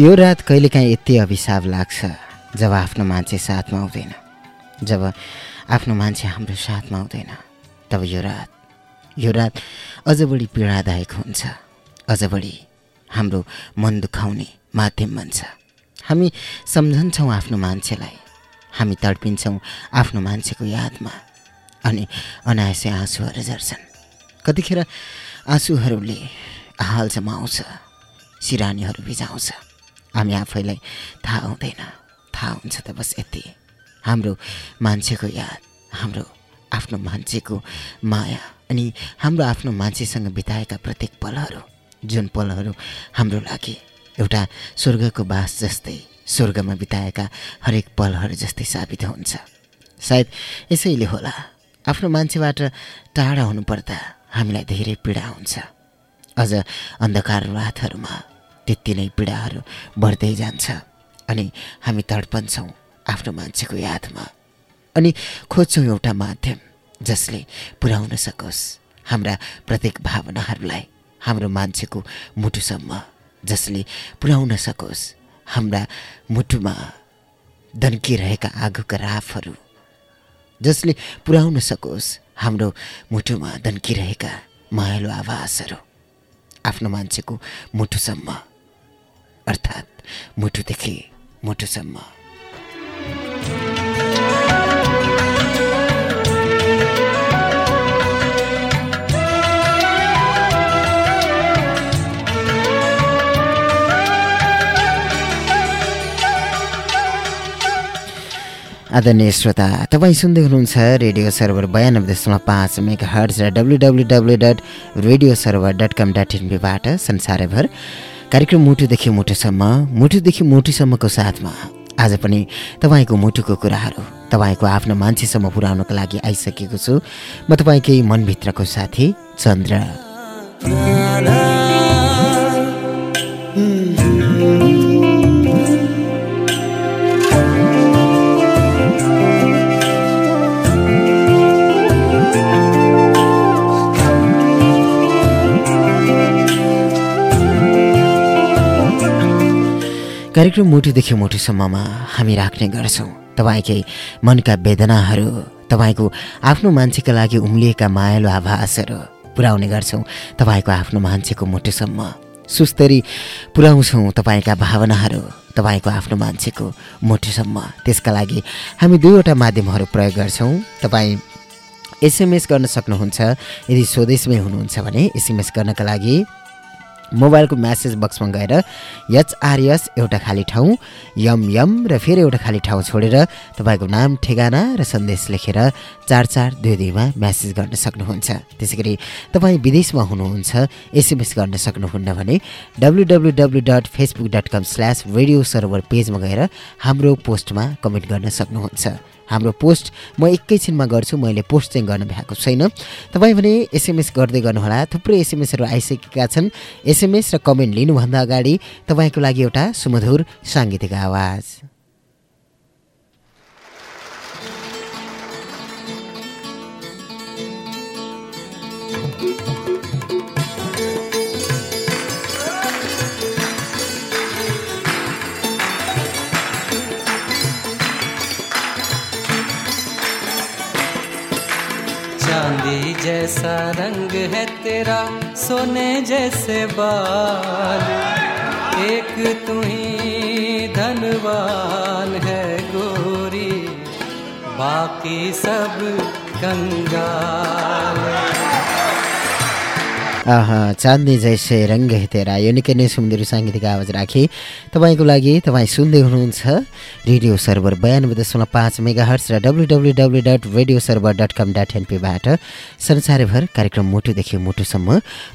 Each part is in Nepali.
यो रात कहिलेकाहीँ यति अभिशाप लाग्छ जब आफ्नो मान्छे साथमा हुँदैन। जब आफ्नो मान्छे हाम्रो साथमा हुँदैन तब यो रात यो रात अझ बढी पीडादायक हुन्छ अझ बढी हाम्रो मन दुखाउने माध्यम बन्छ। हामी सम्झन्छौँ आफ्नो मान्छेलाई हामी तडपिन्छौँ आफ्नो मान्छेको यादमा अनि अनायासै आँसुहरू झर्छन्। कतिखेर आँसुहरूले हालसम्म आउँछ सिरानीहरू भिजाउँछ। हामी आफैलाई थाहा हुँदैन। थाहा हुन्छ त बस यति। हाम्रो मान्छेको याद हाम्रो आफ्नो मान्छेको माया अनि हाम्रो आफ्नो मान्छेसँग बिताएका प्रत्येक पलहरू जुन पलहरू हाम्रो लागि एउटा स्वर्गको बास जस्तै स्वर्गमा बिताएका हरेक पलहरू जस्तै साबित हुन्छ। सायद यसैले होला आफ्नो मान्छेबाट टाढा हुनुपर्दा हामीलाई धेरै पीडा हुन्छ। अझ अन्धकार रातहरूमा त्यति नै पीडाहरू बढ्दै जान्छ अनि हामी तडपन्छौँ आफ्नो मान्छेको यादमा। अनि खोज्छौँ एउटा माध्यम जसले पुर्याउन सकोस् हाम्रा प्रत्येक भावनाहरूलाई हाम्रो मान्छेको मुटुसम्म जसले पुर्याउन सकोस् हाम्रा मुटुमा दन्किरहेका आगोका राफहरू जसले पुर्याउन सकोस् हाम्रो मुटुमा दन्किरहेका मायालु आवाजहरू आफ्नो मान्छेको मुटुसम्म अर्थात् मुटुदेखि मुटुसम्म आदरणीय श्रोता तपाईँ सुन्दै हुनुहुन्छ रेडियो सर्भर बयानब्बे दशमलव पाँच मेगा हर्ज र W W W dot radio server dot com dot इनबीबाट संसारभर। कार्यक्रम मुटुदेखि मुटुसम्म मुटुदेखि मुटुसम्मको साथमा आज पनि तपाईँको मुटुको कुराहरू तपाईँको आफ्नो मान्छेसम्म पुर्याउनको लागि आइसकेको छु। म तपाईँकै मनभित्रको साथी चन्द्र। कार्यक्रम मुटुदेखि मुटुसम्ममा हामी राख्ने गर्छौँ। तपाईँकै मनका वेदनाहरू तपाईँको आफ्नो मान्छेका लागि उम्लिएका मायालु आभासहरू पुर्याउने गर्छौँ। तपाईँको आफ्नो मान्छेको मुटुसम्म सुस्तरी पुर्याउँछौँ तपाईँका भावनाहरू तपाईँको आफ्नो मान्छेको मुटुसम्म। त्यसका लागि हामी दुईवटा माध्यमहरू प्रयोग गर्छौँ। तपाईँ एसएमएस गर्न सक्नुहुन्छ। यदि स्वदेशमै हुनुहुन्छ भने एसएमएस गर्नका लागि मोबाइलको म्यासेज बक्समा गएर एचआरएस एउटा खाली ठाउँ यम यम र फेरि एउटा खाली ठाउँ छोडेर तपाईँको नाम ठेगाना र सन्देश लेखेर चार चार दुई दुईमा म्यासेज गर्न सक्नुहुन्छ। त्यसै गरी तपाईँ विदेशमा हुनुहुन्छ एसएमएस गर्न सक्नुहुन्न भने W W W dot Facebook dot com slash server पेजमा गएर हाम्रो पोस्टमा कमेन्ट गर्न सक्नुहुन्छ। हाम्रो पोस्ट म एकैछिनमा गर्छु मैले पोस्ट चाहिँ गर्न भ्याएको छैन। तपाईँ भने एसएमएस गर्दै गर्नुहोला। थुप्रै एसएमएसहरू आइसकेका छन्। एसएमएस र कमेन्ट लिनुभन्दा अगाडि तपाईँको लागि एउटा सुमधुर साङ्गीतिक आवाज। जैसा रंग है तेरा, सोने जैसे बाल। एक तू ही धनवान है गोरी, बाकी सब कंगाल। चाँदनी जैसे रङ्ग हेतेरा यो निकै नै सुन्दर साङ्गीतिक आवाज राखेँ। तपाईँको लागि तपाईँ सुन्दै हुनुहुन्छ रेडियो सर्भर बयानब्बे दशमलव पाँच मेगा हर्स र W W W dot radio server dot com dot एनपीबाट संसारभर कार्यक्रम मुटुदेखि मुटुसम्म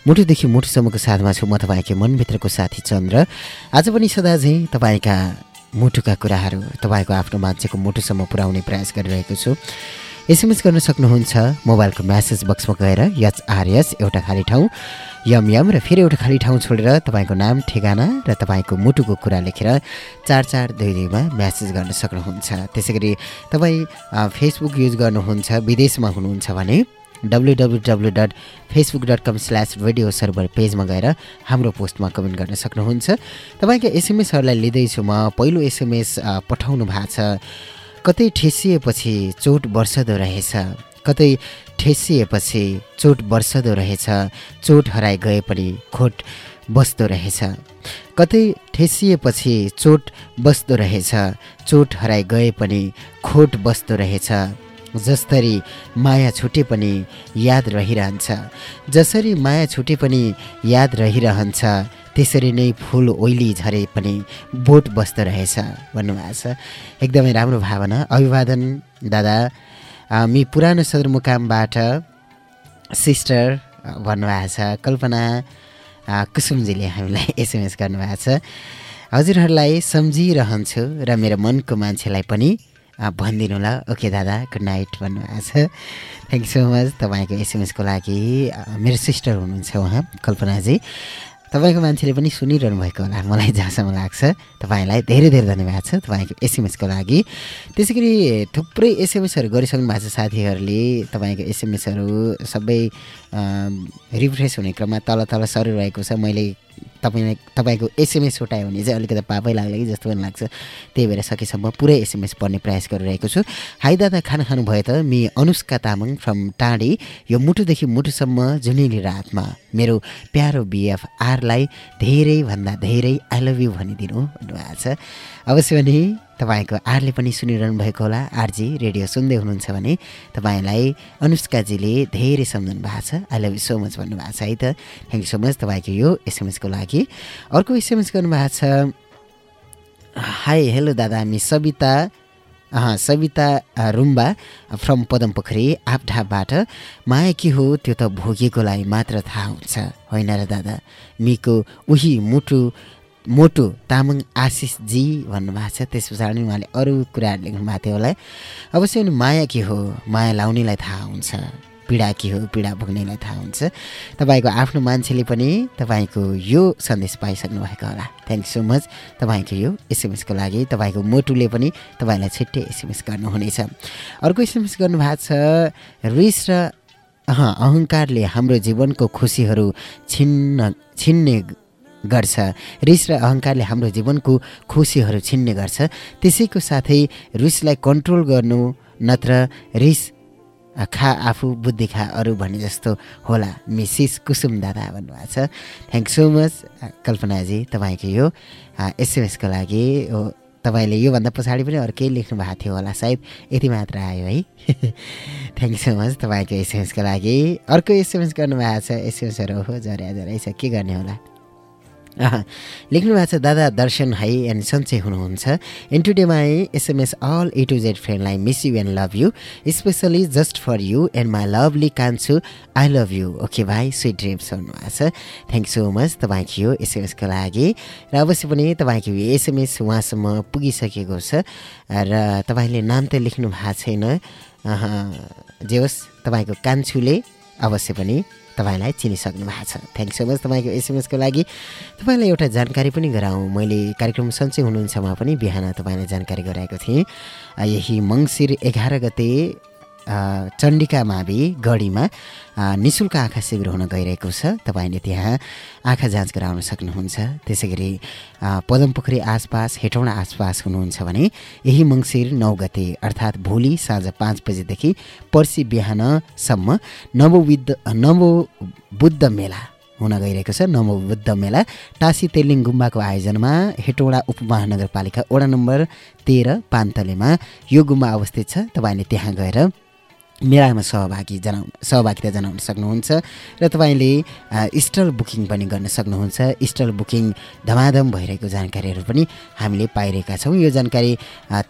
मुटुदेखि मुटुसम्मको साथमा छु म तपाईँकै मनभित्रको साथी चन्द्र। आज पनि सदा चाहिँ तपाईँका मुटुका कुराहरू तपाईँको आफ्नो मान्छेको मुटुसम्म पुर्याउने प्रयास गरिरहेको छु। एसएमएस गर्न सक्नुहुन्छ मोबाइलको म्यासेज बक्समा गएर एचआरएस एउटा खाली ठाउँ यम यम र फेरि एउटा खाली ठाउँ छोडेर तपाईँको नाम ठेगाना र तपाईँको मुटुको कुरा लेखेर चार चार दुई दुईमा म्यासेज गर्न सक्नुहुन्छ। त्यसै गरी तपाईँ फेसबुक युज गर्नुहुन्छ विदेशमा हुनुहुन्छ भने W W W dot Facebook dot com slash radio server पेजमा गएर हाम्रो पोस्टमा कमेन्ट गर्न सक्नुहुन्छ। तपाईँका एसएमएसहरूलाई लिँदैछु म पहिलो एसएमएस पठाउनु भएको छ। कतै ठेसिएपछि चोट बर्सदो रहेछ। कतै ठेसिएपछि चोट बर्सदो रहेछ। चोट हराइ गए पनि खोट बस्दो रहेछ। कतै ठेसिएपछि चोट बस्दो रहेछ। चोट हराइ गए पनि खोट बस्दो रहेछ। जसरी माया छुटे पनि याद रहिरहन्छ। जसरी माया छुटे पनि याद रहिरहन्छ। त्यसरी नै फुल ओइली झरे पनि बोट बस्दो रहेछ भन्नुभएको छ। एकदमै राम्रो भावना। अभिवादन दादा। मी पुरानो सदरमुकामबाट सिस्टर भन्नुभएको छ। कल्पना कुसुमजीले हामीलाई एसएमएस गर्नुभएको छ। हजुरहरूलाई सम्झिरहन्छु र मेरो मनको मान्छेलाई पनि भनिदिनु ल ओके दादा। गुड नाइट भन्नुभएको छ। थ्याङ्क यू सो मच तपाईँको एसएमएसको लागि मेरो सिस्टर हुनुहुन्छ उहाँ कल्पनाजी। तपाईँको मान्छेले पनि सुनिरहनु भएको होला मलाई जहाँसम्म लाग्छ तपाईँलाई धेरै धेरै धन्यवाद छ तपाईँको एसएमएसको लागि। त्यसै गरी थुप्रै एसएमएसहरू गरिसक्नु भएको छ साथीहरूले तपाईँको एसएमएसहरू सबै रिफ्रेस हुने क्रममा तल तल सरिरहेको छ। मैले तपाईँलाई तपाईँको एसएमएस उठायो भने चाहिँ अलिकति पापै लाग्ला कि जस्तो पनि लाग्छ। त्यही भएर सकेसम्म पुरै एसएमएस पढ्ने प्रयास गरिरहेको छु। हाई दादा खाना खानुभयो त? मि अनुष्का तामाङ फ्रम टाढी यो मुटुदेखि मुटुसम्म जुनेली रातमा। मेरो प्यारो बिएफ आरलाई धेरैभन्दा धेरै आई लभ यु भनिदिनु भन्नुभएको छ। अवश्य पनि तपाईँको आरले पनि सुनिरहनु भएको होला। आरजी रेडियो सुन्दै हुनुहुन्छ भने तपाईँलाई अनुष्काजीले धेरै सम्झनु भएको छ। I love you so much भन्नुभएको छ है त। थ्याङ्क यू सो मच तपाईँको यो एसएमएसको लागि। अर्को एसएमएस गर्नुभएको छ हाई हेलो दादा हामी सविता सविता रुम्बा फ्रम पदमपोखरी आपढाबाट माया के हो? त्यो त भोगेकोलाई मात्र थाहा हुन्छ। होइन र दादा मिको उही मुटु मोटु तामाङ आशिषजी भन्नुभएको छ। त्यस पछाडि उहाँले अरू कुराहरू लेख्नु भएको थियो होला अवश्य पनि माया के हो? माया लाउनेलाई थाहा हुन्छ। पीडा के हो? पीडा भोग्नेलाई थाहा हुन्छ। तपाईँको आफ्नो मान्छेले पनि तपाईँको यो सन्देश पाइसक्नु भएको होला थ्याङ्क सो मच तपाईँको यो एसएमएसको लागि तपाईँको मोटुले पनि तपाईँलाई छिट्टै एसएमएस गर्नुहुनेछ। अर्को एसएमएस गर्नुभएको छ रिस र अहङ्कारले हाम्रो जीवनको खुसीहरू छिन्न छिन्ने गर्छ। रिस र अहङ्कारले हाम्रो जीवनको खुसीहरू छिन्ने गर्छ। त्यसैको साथै रिसलाई कन्ट्रोल गर्नु नत्र रिस खा आफू बुद्धि खा अरू भने जस्तो होला। मिसिस कुसुम दादा भन्नुभएको छ। थ्याङ्क सो मच कल्पनाजी तपाईँको यो एसएमएसको लागि तपाईँले योभन्दा पछाडि पनि अरू केही लेख्नु भएको थियो होला सायद यति मात्र आयो है। थ्याङ्क सो मच तपाईँको एसएमएसको लागि। अर्को एसएमएस गर्नुभएको छ। एसएमएसहरू हो जरा जरै छ के गर्ने होला? लेख्नु भएको छ दादा दर्शन है एन्ड सन्चै हुनुहुन्छ। And today my SMS all A to Z फ्रेन्डलाई miss you and love you. Specially just for you and my lovely कान्छु आई लभ यु। ओके भाइ स्विट ड्रिम्स भन्नुभएको छ। थ्याङ्क सो मच तपाईँको यो एसएमएसको लागि। र अवश्य पनि तपाईँको यो एसएमएस उहाँसम्म पुगिसकेको छ। र तपाईँले नाम त लेख्नु भएको छैन जे होस् तपाईँको कान्छुले अवश्य पनि तपाईँलाई चिनिसक्नु भएको छ। थ्याङ्क सो मच तपाईँको एसएमएसको लागि। तपाईँलाई एउटा जानकारी पनि गराउँ। मैले कार्यक्रम सन्चै हुनुहुन्छमा पनि। बिहान तपाईँलाई जानकारी गराएको थिएँ। यही मङ्सिर एघार गते चण्डिका मावि गढीमा नि शुल्क आँखा शिविर हुन गइरहेको छ। तपाईँले त्यहाँ आँखा जाँच गराउन सक्नुहुन्छ। त्यसै गरी पदमपोखरी आसपास हेटौँडा आसपास हुनुहुन्छ भने यही मङ्सिर नौ गते अर्थात् भोलि साँझ पाँच बजेदेखि पर्सि बिहानसम्म नवबुद्ध नवबुद्ध मेला हुन गइरहेको छ। नवबुद्ध मेला टासी तेलिङ गुम्बाको आयोजनामा हेटौँडा उपमहानगरपालिका वडा नम्बर तेह्र पान्तलेमा यो गुम्बा अवस्थित छ। तपाईँले त्यहाँ गएर मेलामा सहभागी जनाउ सहभागिता जनाउन सक्नुहुन्छ र तपाईँले स्टल बुकिङ पनि गर्न सक्नुहुन्छ। स्टल बुकिङ धमाधम भइरहेको जानकारीहरू पनि हामीले पाइरहेका छौँ। यो जानकारी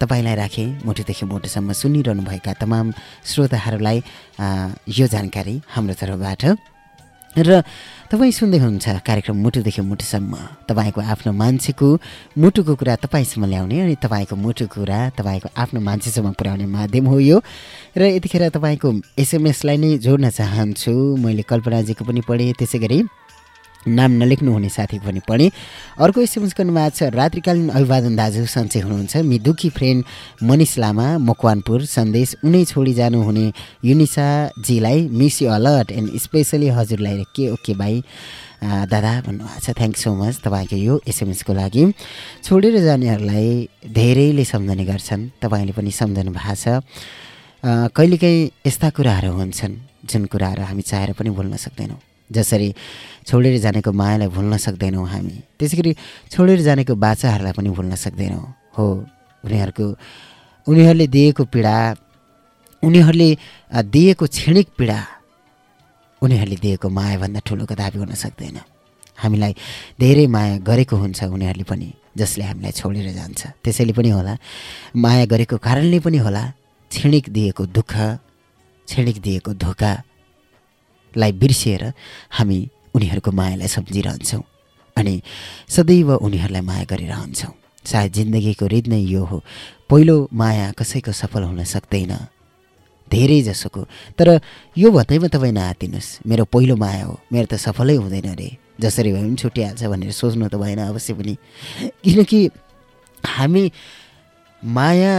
तपाईँलाई राखेँ मुटुदेखि मुटुसम्म सुनिरहनुभएका तमाम श्रोताहरूलाई यो जानकारी हाम्रो तर्फबाट र तपाईँ सुन्दै हुनुहुन्छ कार्यक्रम मुटुदेखि मुटुसम्म। तपाईँको आफ्नो मान्छेको मुटुको कुरा तपाईँसम्म ल्याउने अनि तपाईँको मुटुको कुरा तपाईँको आफ्नो मान्छेसम्म पुर्याउने माध्यम हो यो। र यतिखेर तपाईँको एसएमएसलाई नै जोड्न चाहन्छु। मैले कल्पनाजीको पनि पढेँ त्यसै गरी नाम नलेख्नु हुने साथीको पनि पढेँ। अर्को एसएमएस गर्नुभएको छ रात्रिकालीन अभिवादन दाजु सन्चै हुनुहुन्छ। मि दुखी फ्रेन्ड मनिष लामा मकवानपुर सन्देश उनै छोडी जानुहुने युनिसाजीलाई miss you a lot and specially हजुरलाई के ओके भाइ दादा भन्नुभएको छ। थ्याङ्क सो मच तपाईँको यो एसएमएसको लागि। छोडेर जानेहरूलाई धेरैले सम्झने गर्छन्। तपाईँले पनि सम्झनु भएको छ। कहिलेकाहीँ यस्ता कुराहरू हुन्छन् जुन कुराहरू हामी चाहेर पनि भुल्न सक्दैनौँ। जसरी छोडेर जानेको मायालाई भुल्न सक्दैनौँ हामी। त्यसै गरी छोडेर जानेको बाचाहरूलाई पनि भुल्न सक्दैनौँ। हो उनीहरूको उनीहरूले दिएको पीडा उनीहरूले दिएको क्षणिक पीडा उनीहरूले दिएको मायाभन्दा ठुलो कदापि हुन सक्दैन। हामीलाई धेरै माया गरेको हुन्छ उनीहरूले पनि जसले हामीलाई छोडेर जान्छ। त्यसैले पनि होला माया गरेको कारणले पनि होला क्षणिक दिएको दुःख क्षणिक दिएको धोकालाई बिर्सिएर हामी उनीहरूको मायालाई सम्झिरहन्छौँ अनि सदैव उनीहरूलाई माया गरिरहन्छौँ। सायद जिन्दगीको रित नै यो हो। पहिलो माया कसैको सफल हुन सक्दैन। धेरै जसोको। तर यो भन्दैमा तपाईँ नआतिनुहोस्। मेरो पहिलो माया हो। मेरो त सफलै हुँदैन रे। जसरी भए पनि छुट्टिहाल्छ भनेर सोच्नु त भएन अवश्य पनि। किनकि हामी माया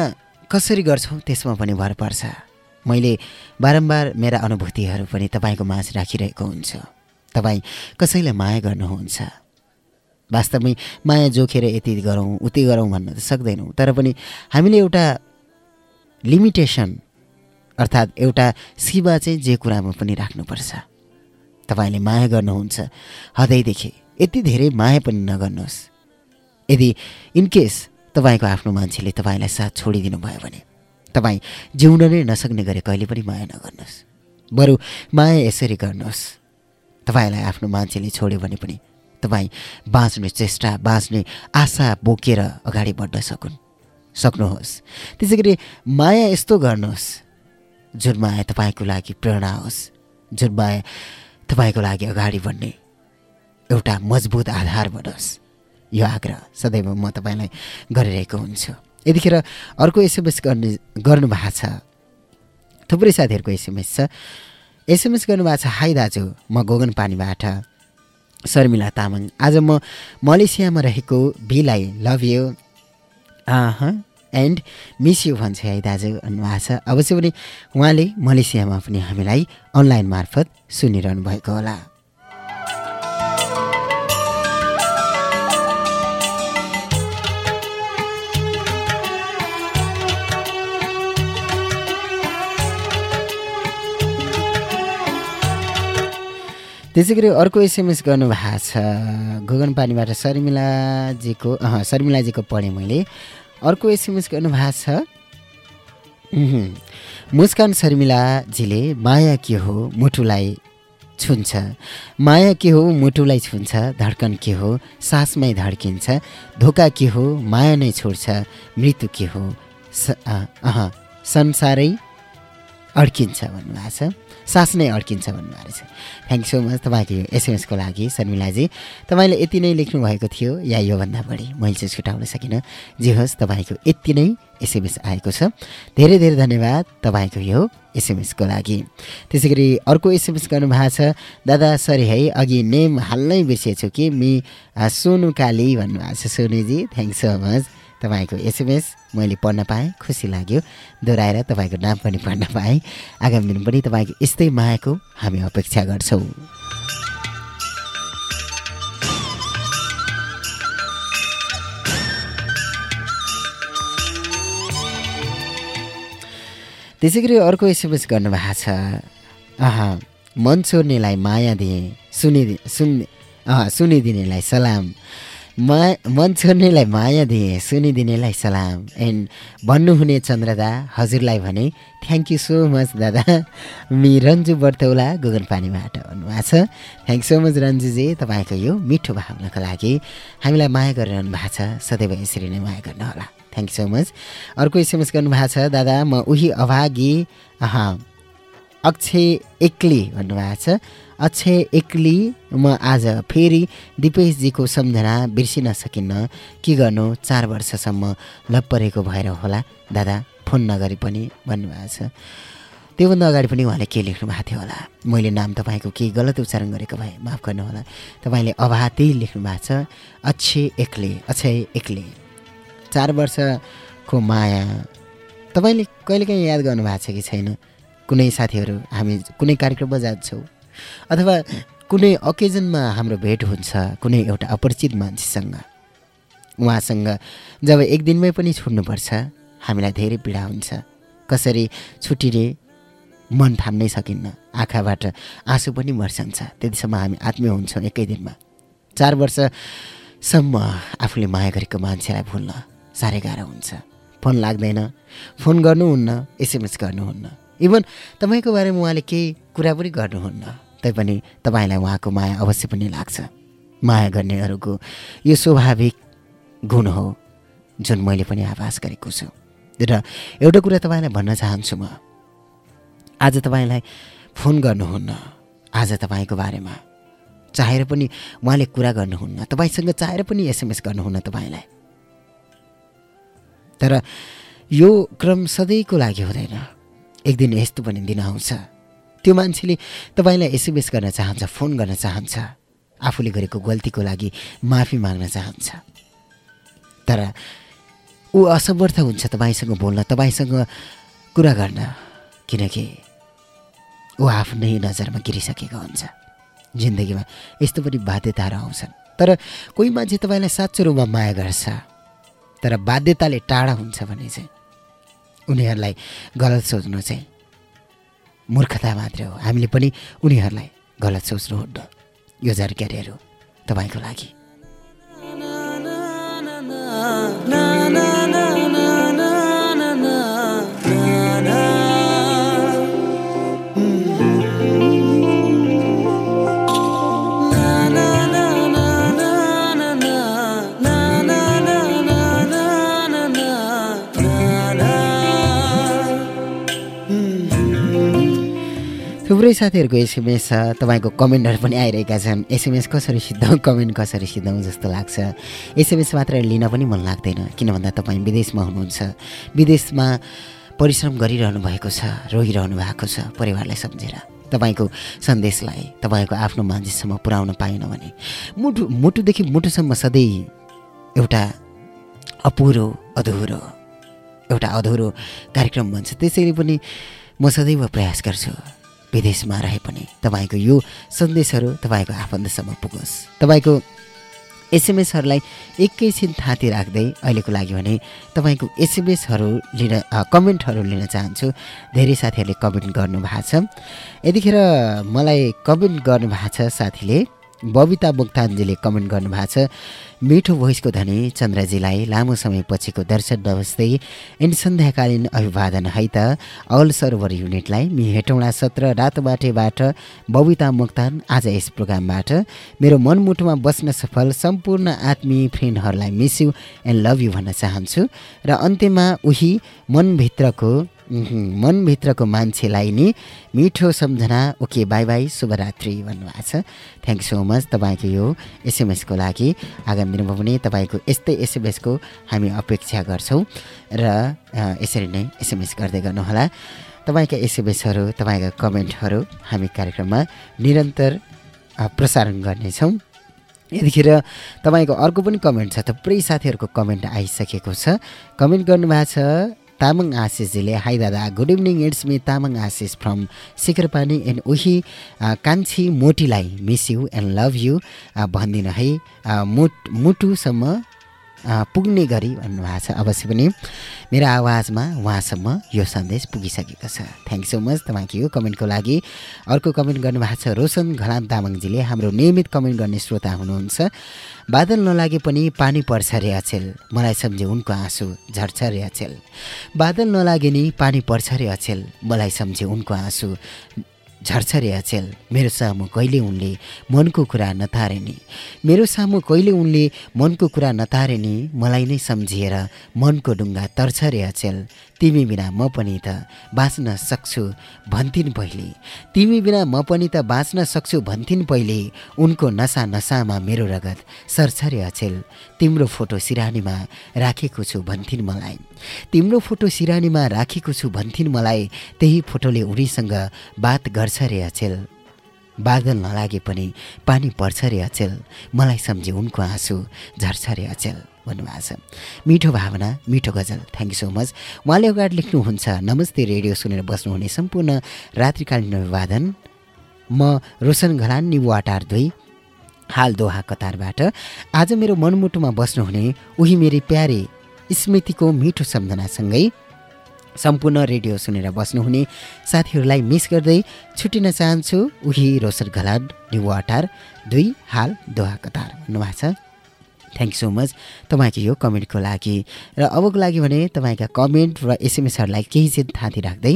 कसरी गर्छौँ त्यसमा पनि भर पर्छ। मैले बारम्बार मेरा अनुभूतिहरू पनि तपाईँको माझ राखिरहेको हुन्छु। तपाईँ कसैलाई माया गर्नुहुन्छ? वास्तवमै माया जोखेर यति गरौँ उति गरौँ भन्न त सक्दैनौँ तर पनि हामीले एउटा लिमिटेसन अर्थात् एउटा सीमा चाहिँ जे कुरामा पनि राख्नुपर्छ। तपाईँले माया गर्नुहुन्छ। हदैदेखि यति धेरै माया पनि नगर्नुहोस्। यदि इनकेस तपाईँको आफ्नो मान्छेले तपाईँलाई साथ छोडिदिनु भयो भने। तपाईँ जिउन नै नसक्ने गरे कहिले पनि माया नगर्नुहोस्। बरु माया यसरी गर्नुहोस्। तपाईँलाई आफ्नो मान्छेले छोड्यो भने पनि तपाईँ बाँच्ने चेष्टा बाँच्ने आशा बोकेर अगाडि बढ्न सकुन् सक्नुहोस्। त्यसै गरी माया यस्तो गर्नुहोस् जुन माया तपाईँको लागि प्रेरणा होस् जुन माया तपाईँको लागि अगाडि बढ्ने एउटा मजबुत आधार बनोस्। यो आग्रह सदैव म तपाईँलाई गरिरहेको हुन्छु। यतिखेर अर्को एसएमएस गर्ने गर्नुभएको छ। थुप्रै साथीहरूको एसएमएस छ। एसएमएस गर्नुभएको छ। हाई दाजु म गोगन पानीबाट। शर्मिला तामाङ आज म मलेसियामा रहेको Bhilai love you. And miss you भन्छ है दाजु भन्नुभएको छ। अवश्य पनि उहाँले मलेसियामा पनि हामीलाई अनलाइन मार्फत सुनिरहनु भएको होला। त्यसै गरी अर्को एसएमएस गर्नुभएको छ गगन पानीबाट शर्मिलाजीको शर्मिलाजीको पढेँ मैले। अर्को एसएमएस गर्नुभएको छ। मुस्कान शर्मिलाजीले माया के हो मुटुलाई छुन्छ। माया के हो मुटुलाई छुन्छ धड्कन के हो सासमै धड्किन्छ। धोका के हो माया नै छोड्छ मृत्यु के हो संसारै अड्किन्छ भन्नुभएको छ। सास नै अड्किन्छ भन्नुभएको छ। थ्याङ्क सो मच तपाईँको यो एसएमएसको लागि शर्मिलाजी। तपाईँले यति नै लेख्नु भएको थियो या योभन्दा बढी। मैले चाहिँ छुटाउन सकिनँ। जे होस् तपाईँको यति नै एसएमएस आएको छ। धेरै धेरै धन्यवाद तपाईँको यो एसएमएसको लागि। त्यसै गरी अर्को एसएमएस गर्नुभएको छ दादा सरी है अघि नेम हाल्नै बिर्सेछु कि? मि सोनु काली भन्नुभएको छ सोनुजी। थ्याङ्क सो मच तपाईँको एसएमएस मैले पढ्न पाएँ खुसी लाग्यो। दोहोऱ्याएर तपाईँको नाम पनि पढ्न पाएँ। आगामी दिन पनि तपाईँको यस्तै मायाको हामी अपेक्षा गर्छौँ। त्यसै गरी अर्को एसएमएस गर्नुभएको छ। अह मन छोड्नेलाई माया दिएँ सुनिदि सुन् सुनिदिनेलाई सलाम। मा मन छोड्नेलाई माया दिएँ सुनिदिनेलाई सलाम। एन्ड भन्नुहुने चन्द्रदा हजुरलाई भने थ्याङ्क यू सो मच दादा। मि रन्जु बर्तौला गोगन पानीबाट भन्नुभएको छ। थ्याङ्क सो मच रन्जुजी तपाईँको यो मिठो भावनाको लागि। हामीलाई माया गरिरहनु भएको छ। सदैव यसरी नै माया गर्नुहोला। थ्याङ्क सो मच अर्को एसएमएस गर्नुभएको छ दादा म उही अभागी अक्षय एक्ली भन्नुभएको छ। अक्षय एक्ली म आज फेरि दिपेशजीको सम्झना बिर्सिन सकिन्न। के गर्नु? चार वर्षसम्म लप्परेको भएर होला। दादा फोन नगरी पनि भन्नुभएको छ। त्योभन्दा अगाडि पनि उहाँले के लेख्नु भएको थियो होला? मैले नाम तपाईँको केही गलत उच्चारण गरेको भए माफ गर्नुहोला। तपाईँले अभातै लेख्नु भएको छ। अक्षय एक्ले अक्षय एक्ले। चार वर्षको माया। तपाईँले कहिलेकाहीँ याद गर्नुभएको छ कि छैन? कुनै साथीहरू हामी कुनै कार्यक्रममा जान्छौँ। अथवा कुनै ओकेजनमा हाम्रो भेट हुन्छ कुनै एउटा अपरिचित मान्छेसँग उहाँसँग जब एक दिनमै पनि छुट्नुपर्छ हामीलाई धेरै पीडा हुन्छ। कसरी छुट्टिने मन थाम्नै सकिन्न आँखाबाट आँसु पनि मर्सन्छ। त्यतिसम्म हामी आत्मीय हुन्छौँ एकै दिनमा। चार वर्षसम्म आफूले माया गरेको मान्छेलाई भुल्न साह्रै गाह्रो हुन्छ। फोन लाग्दैन फोन गर्नुहुन्न एसएमएस गर्नुहुन्न। इभन तपाईँको बारेमा उहाँले केही कुरा पनि गर्नुहुन्न। तैपनि तपाईँलाई उहाँको माया अवश्य पनि लाग्छ। माया गर्नेहरूको यो स्वाभाविक गुण हो जुन मैले पनि आभास गरेको छु। र एउटा कुरा तपाईँलाई भन्न चाहन्छु म। आज तपाईँलाई फोन गर्नुहुन्न आज तपाईँको बारेमा। चाहेर पनि उहाँले कुरा गर्नुहुन्न तपाईँसँग चाहेर पनि एसएमएस गर्नुहुन्न तपाईँलाई। तर यो क्रम सधैँको लागि हुँदैन। एक दिन यस्तो पनि दिन आउँछ। त्यो मान्छेले तपाईँलाई एसएमएस गर्न चाहन्छ फोन गर्न चाहन्छ आफूले गरेको गल्तीको लागि माफी माग्न चाहन्छ। तर ऊ असमर्थ हुन्छ तपाईँसँग बोल्न तपाईँसँग कुरा गर्न किनकि ऊ आफ्नै नजरमा गिरिसकेको हुन्छ। जिन्दगीमा यस्तो पनि बाध्यताहरू आउँछन्। तर कोही मान्छे तपाईँलाई साँचो रूपमा माया गर्छ तर बाध्यताले टाढा हुन्छ भने चाहिँ उनीहरूलाई गलत सोच्नु चाहिँ मूर्खता मात्रै हो। हामीले पनि उनीहरूलाई गलत सोच्नुहुन्न यो जानकारीहरू तपाईँको लागि। थुप्रै साथीहरूको एसएमएस छ तपाईँको कमेन्टहरू पनि आइरहेका छन्। एसएमएस कसरी सिद्धाउँ कमेन्ट कसरी सिद्धाउँ जस्तो लाग्छ। एसएमएस मात्र लिन पनि मन लाग्दैन किन भन्दा तपाईँ विदेशमा हुनुहुन्छ। विदेशमा परिश्रम गरिरहनु भएको छ रोइरहनु भएको छ परिवारलाई सम्झेर। तपाईँको सन्देशलाई तपाईँको आफ्नो मान्छेसम्म पुर्याउन पाएन भने। मुटु मुटुदेखि मुटुसम्म सधैँ एउटा अपुरो अधुरो एउटा अधुरो कार्यक्रम भन्छ त्यसरी पनि म सदैव प्रयास गर्छु। विदेशमा रहे पनि तपाईँको यो सन्देशहरू तपाईँको आफन्तसम्म पुगोस्। तपाईँको एसएमएसहरूलाई एकैछिन थाती राख्दै अहिलेको लागि भने तपाईँको एसएमएसहरू लिन कमेन्टहरू लिन चाहन्छु। धेरै साथीहरूले कमेन्ट गर्नुभएको छ। यतिखेर मलाई कमेन्ट गर्नुभएको छ साथीले बबिता मुक्तानजीले कमेन्ट गर्नुभएको छ। मिठो भोइसको धनी चन्द्रजीलाई लामो समयपछिको दर्शन नमस्ते। एन्ड सन्ध्याकालीन अभिवादन है त। अल सर्भर युनिटलाई मि हेटौँडा सत्र रातबाटेबाट बबिता मुक्तान आज यस प्रोग्रामबाट। मेरो मनमुटुमा बस्न सफल सम्पूर्ण आत्मीय फ्रेन्डहरूलाई miss you and love you भन्न चाहन्छु। र अन्त्यमा उही मनभित्रको मनभित्रको मान्छेलाई नि मिठो सम्झना। ओके बाई बाई शुभरात्रि भन्नुभएको छ। थ्याङ्क सो मच तपाईँको यो एसएमएसको लागि। आगामी दिनमा पनि तपाईँको यस्तै एसएमएसको हामी अपेक्षा गर्छौँ र यसरी नै एसएमएस गर्दै गर्नुहोला। तपाईँका एसएमएसहरू तपाईँका कमेन्टहरू हामी कार्यक्रममा निरन्तर प्रसारण गर्नेछौँ। यतिखेर तपाईँको अर्को पनि कमेन्ट छ थुप्रै साथीहरूको कमेन्ट आइसकेको छ। कमेन्ट गर्नुभएको छ तामाङ आशिषजीले हाई दादा good evening it's me Tamang Ashish from Shikharpani and उही कान्छी मोटीलाई miss you and love you भनिदिनु है मुट मुटुसम्म पुग्ने गरी भन्नुभएको छ। अवश्य पनि मेरो आवाजमा उहाँसम्म यो सन्देश पुगिसकेको छ। थ्याङ्क सो मच तपाईँको कमेन्टको लागि। अर्को कमेन्ट गर्नुभएको छ रोशन घलाम तामाङजीले हाम्रो नियमित कमेन्ट गर्ने श्रोता हुनुहुन्छ। बादल नलागे पनि पानी पर्छ रे अचेल। मलाई सम्झे उनको आँसु झर्छ रे अचेल। बादल नलागे नि पानी पर्छ रे अचेल। मलाई सम्झे उनको आँसु झर्छ रे अचेल। मेरो सामु कहिले उनले मनको कुरा नतारे नि। मेरो सामु कहिले उनले मनको कुरा नतारे नि मलाई नै सम्झिएर मनको ढुङ्गा तर्छ रे अचेल। तिमी बिना म पनि त बाँच्न सक्छु भन्थिन् पहिले। तिमी बिना म पनि त बाँच्न सक्छु भन्थिन् पहिले उनको नसा नसामा मेरो रगत सरछरे अचेल। तिम्रो फोटो सिरानीमा राखेको छु भन्थिन् मलाई। तिम्रो फोटो सिरानीमा राखेको छु भन्थिन् मलाई त्यही फोटोले उनीसँग बात गर्छ रे अचेल। बादल नलागे पनि पानी पर्छ रे अचेल। मलाई सम्झे उनको आँसु झर्छ रे अचेल। भन्नुभएको छ। मिठो भावना मिठो गजल। थ्याङ्क यू सो मच उहाँले अगाडि लेख्नुहुन्छ नमस्ते रेडियो सुनेर बस्नुहुने सम्पूर्ण रात्रिकालीन अभिवादन। म रोशन घलान निबु दुई हाल दोहा कतारबाट। आज मेरो मनमुटुमा बस्नुहुने उही मेरी प्यारे स्मृतिको मिठो सम्झनासँगै सम्पूर्ण रेडियो सुनेर बस्नुहुने साथीहरूलाई मिस गर्दै छुट्टिन चाहन्छु उही रोशन घलान निबु दुई हाल दोहा कतार। भन्नुभएको छ। थ्याङ्क सो मच तपाईँको यो कमेन्टको लागि र अबको लागि भने तपाईँका कमेन्ट र एसएमएसहरूलाई केही चाहिँ थाँती राख्दै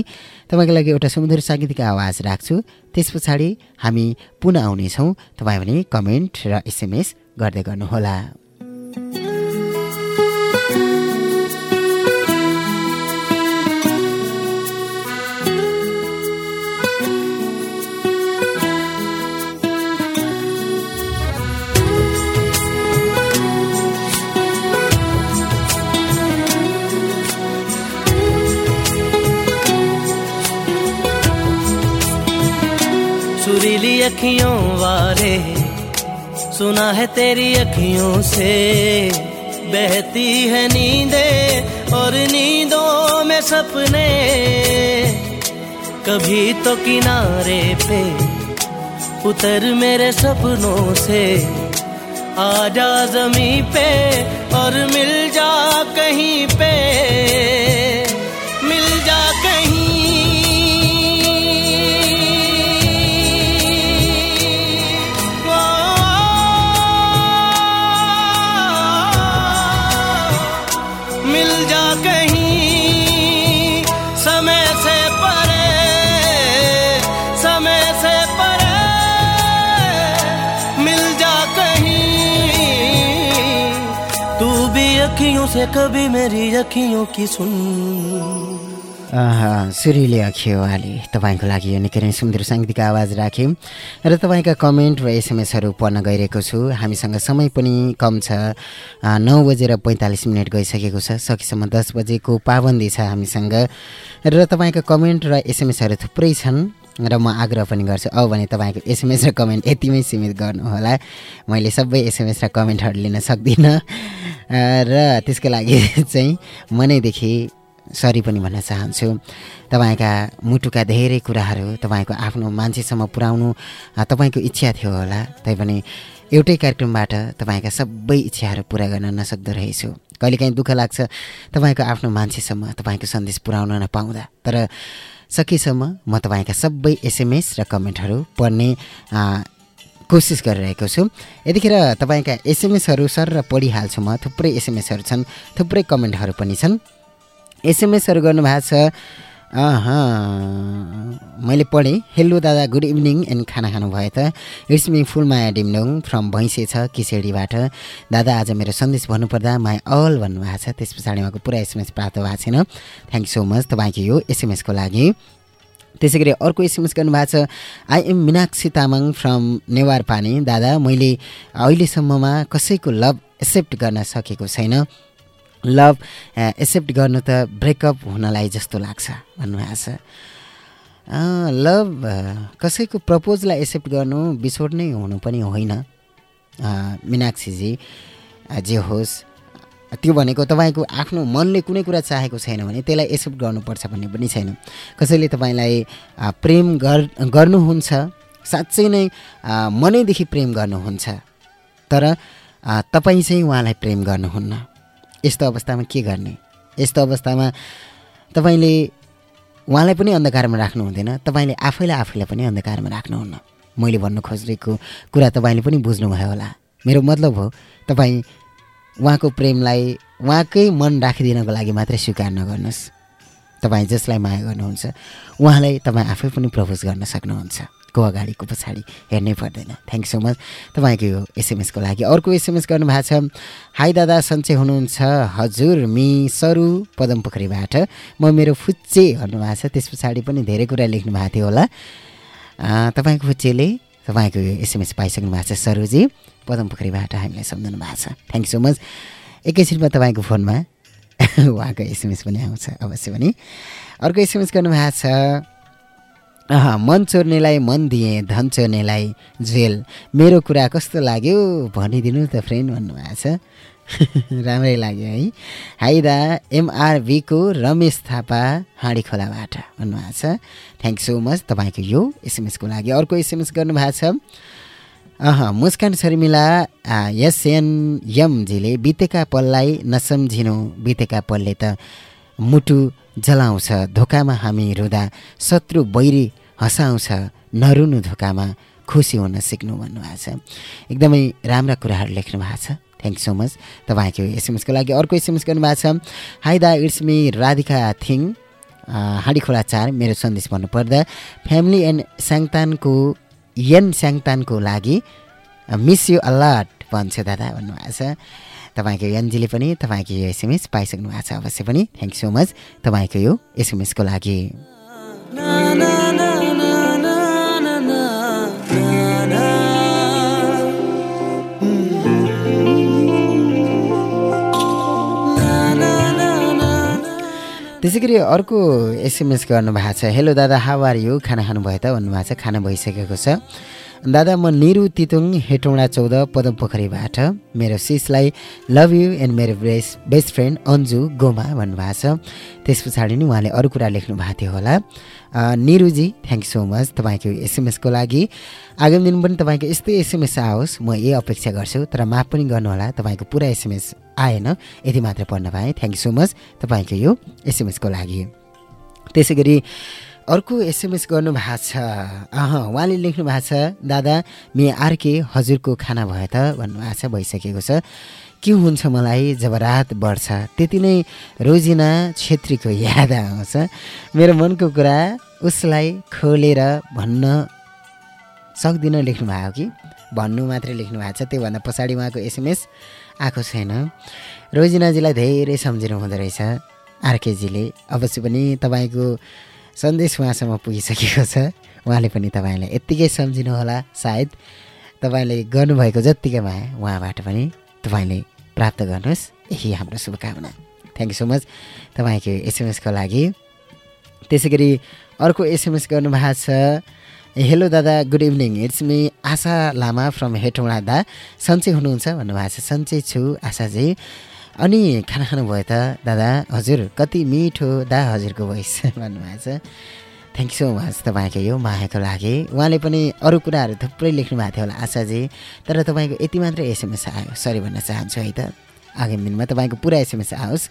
तपाईँको लागि एउटा समुद्र साङ्गीतिक आवाज राख्छु। त्यस पछाडि हामी पुनः आउनेछौँ। तपाईँ भने कमेन्ट र एसएमएस गर्दै गर्नुहोला। अखियों वाले सुना है तेरी अखियों से। बहती है नींदे और नींदों में सपने। कभी तो किनारे पे उतर मेरे सपनों से। आ जा जमी पे और मिल जा कहीं पे। भी अखियों से कभी मेरी अखियों की सुन। सुरीले तपाईँको लागि यो निकै नै सुन्दर साङ्गीतिक आवाज राख्यौँ र तपाईँका कमेन्ट र एसएमएसहरू पढ्न गइरहेको छु। हामीसँग समय पनि कम छ। नौ बजेर पैँतालिस मिनट गइसकेको छ। सकेसम्म दस बजेको पाबन्दी छ हामीसँग। र तपाईँका कमेन्ट र एसएमएसहरू थुप्रै छन्। र म आग्रह पनि गर्छु अब भने तपाईँको एसएमएस र कमेन्ट यतिमै सीमित गर्नुहोला। मैले सबै एसएमएस र कमेन्टहरू लिन सक्दिनँ। र त्यसको लागि चाहिँ मनैदेखि सरी पनि भन्न चाहन्छु। तपाईँका मुटुका धेरै कुराहरू तपाईँको आफ्नो मान्छेसम्म पुर्याउनु तपाईँको इच्छा थियो होला तैपनि एउटै कार्यक्रमबाट तपाईँका सबै इच्छाहरू पुरा गर्न नसक्दो रहेछु। कहिलेकाहीँ दुःख लाग्छ तपाईँको आफ्नो मान्छेसम्म तपाईँको सन्देश पुर्याउन नपाउँदा। तर सकेसम्म म तपाईँका सबै एसएमएस र कमेन्टहरू पढ्ने कोसिस गरिरहेको छु। यतिखेर तपाईँका एसएमएसहरू सर र पढिहाल्छु म। थुप्रै एसएमएसहरू छन् थुप्रै कमेन्टहरू पनि छन्। एसएमएसहरू गर्नुभएको छ। मैले पढेँ। हेलो दादा गुड इभिनिङ एन्ड खाना खानुभयो त। It's me Phul Maya Dimdong from Bhainse छ किसेडीबाट। दादा आज मेरो सन्देश भन्नुपर्दा माई अल भन्नुभएको छ। त्यस पछाडि उहाँको पुरा एसएमएस प्राप्त भएको छैन। थ्याङ्क सो मच तपाईँको यो एसएमएसको लागि। त्यसै गरी अर्को एसएमएस गर्नुभएको छ। I am Minakshi Tamang from Newar Pani दादा मैले अहिलेसम्ममा कसैको लभ एक्सेप्ट गर्न सकेको छैन। लभ एक्सेप्ट गर्नु त ब्रेकअप हुनलाई जस्तो लाग्छ भन्नुभएको छ। लभ कसैको प्रपोजलाई एक्सेप्ट गर्नु बिछोड नै हुनु पनि होइन। मिनाक्षीजी जे होस्। त्यो भनेको तपाईँको आफ्नो मनले कुनै कुरा चाहेको छैन भने त्यसलाई एक्सेप्ट गर्नुपर्छ भन्ने पनि छैन। कसैले तपाईँलाई प्रेम गर् गर्नुहुन्छ साँच्चै नै मनैदेखि प्रेम गर्नुहुन्छ तर तपाईँ चाहिँ उहाँलाई प्रेम गर्नुहुन्न। यस्तो अवस्थामा के गर्ने? यस्तो अवस्थामा तपाईँले उहाँलाई पनि अन्धकारमा राख्नु हुँदैन तपाईँले आफैलाई आफैलाई पनि अन्धकारमा राख्नुहुन्न। मैले भन्नु खोजेको कुरा तपाईँले पनि बुझ्नुभयो होला। मेरो मतलब हो तपाईँ उहाँको प्रेमलाई उहाँकै मन राखिदिनको लागि मात्रै स्वीकार नगर्नुहोस्। तपाईँ जसलाई माया गर्नुहुन्छ उहाँलाई तपाईँ आफै पनि प्रपोज गर्न सक्नुहुन्छ। को अगाडिको पछाडि हेर्नै पर्दैन। थ्याङ्क सो मच तपाईँको यो एसएमएसको लागि अर्को एसएमएस गर्नुभएको छ। हाई दादा सन्चै हुनुहुन्छ। हजुर मि सरु पदमपोखरीबाट। म मेरो फुच्चे भन्नुभएको छ। त्यस पछाडि पनि धेरै कुरा लेख्नु भएको थियो होला। तपाईँको फुच्चेले तपाईँको यो एसएमएस पाइसक्नु भएको छ सरुजी। पदमपोखरीबाट हामीलाई सम्झाउनु भएको छ। थ्याङ्क सो मच एकैछिनमा तपाईँको फोनमा उहाँको एसएमएस पनि आउँछ अवश्य पनि। अर्को एसएमएस गर्नुभएको छ मन चोर्नेलाई मन दिएँ धन चोर्नेलाई जेल। मेरो कुरा कस्तो लाग्यो भनिदिनु त फ्रेन्ड भन्नुभएको छ। राम्रै लाग्यो है। हाइदा एमआरबीको रमेश थापा हाँडी खोलाबाट भन्नुभएको छ। थ्याङ्क सो मच तपाईँको यो एसएमएसको लागि। अर्को एसएमएस गर्नुभएको छ अह मुस्कान शर्मिला एसएन यमजीले बितेका पललाई नसम्झिनु बितेका पलले त मुटु जलाउँछ धोकामा हामी रुँदा शत्रु बैरी हँसाउँछ नरुनु धोकामा खुसी हुन सिक्नु भन्नुभएको छ। एकदमै राम्रा कुराहरू लेख्नु भएको छ। थ्याङ्क सो मच तपाईँको एसएमएसको लागि अर्को एसएमएस गर्नुभएको छ। हाई दा इट्स मी राधिका थिङ हाँडी खोला चार मेरो सन्देश भन्नुपर्दा फ्यामिली एन्ड स्याङतानको यन स्याङतानको लागि मिस यु अलाट भन्छ दादा भन्नुभएको छ। तपाईँको एनजीले पनि तपाईँको यो एसएमएस पाइसक्नु भएको छ अवश्य पनि। थ्याङ्क सो मच तपाईँको यो एसएमएसको लागि। त्यसै गरी अर्को एसएमएस गर्नुभएको छ हेलो दादा हाउ आर यु खाना खानुभयो त भन्नुभएको छ खाना भइसकेको छ। दादा म निरु तितुङ हेटौँडा चौध पदम पोखरीबाट मेरो सिसलाई लभ यु एन्ड मेरो best best friend Anju Goma भन्नुभएको छ। त्यस पछाडि नै उहाँले अरू कुरा लेख्नु भएको थियो होला। निरुजी थ्याङ्क सो मच तपाईँको एसएमएसको लागि। आगामी दिन पनि तपाईँको यस्तै एसएमएस आओस् म यही अपेक्षा गर्छु तर माफ पनि गर्नुहोला तपाईँको पुरा एसएमएस आएन यति मात्र पढ्न पाएँ। थ्याङ्क सो मच तपाईँको यो एसएमएसको लागि। त्यसै गरी अर्को एसएमएस गर्नुभएको छ। अह उहाँले लेख्नु भएको छ दादा मे आर्के हजुरको खाना भयो त? भन्नुभएको छ भइसकेको छ। के हुन्छ मलाई? जब रात बढ्छ त्यति नै रोजिना छेत्रीको याद आउँछ। मेरो मनको कुरा उसलाई खोलेर भन्न सक्दिनँ लेख्नु भएको कि? भन्नु मात्रै लेख्नु भएको छ। त्योभन्दा पछाडि उहाँको एसएमएस आएको छैन। रोजिनाजीलाई धेरै सम्झिनु हुँदो रहेछ। आरकेजीले अवश्य पनि तपाईँको सन्देश उहाँसम्म पुगिसकेको छ। उहाँले पनि तपाईँलाई यत्तिकै सम्झिनु होला सायद तपाईँले गर्नुभएको जत्तिकै माया उहाँबाट पनि तपाईँले प्राप्त गर्नुहोस्। यही हाम्रो शुभकामना। थ्याङ्क यू सो मच तपाईँको एसएमएसको लागि। त्यसै गरी अर्को एसएमएस गर्नुभएको छ। हेलो दादा good evening it's me Asha Lama from Hetauda दा सन्चै हुनुहुन्छ भन्नुभएको छ। सन्चै छु आशाजी। अनि खाना खानुभयो त दादा हजुर कति मिठो दा हजुरको भोइस भन्नुभएको छ। थ्याङ्क सो मच तपाईँको यो मायाको लागि। उहाँले पनि अरू कुराहरू थुप्रै लेख्नु भएको थियो होला आशाजी। तर तपाईँको यति मात्रै एसएमएस आयो सरी भन्न चाहन्छु है त। आगामी दिनमा तपाईँको पुरा एसएमएस आओस्।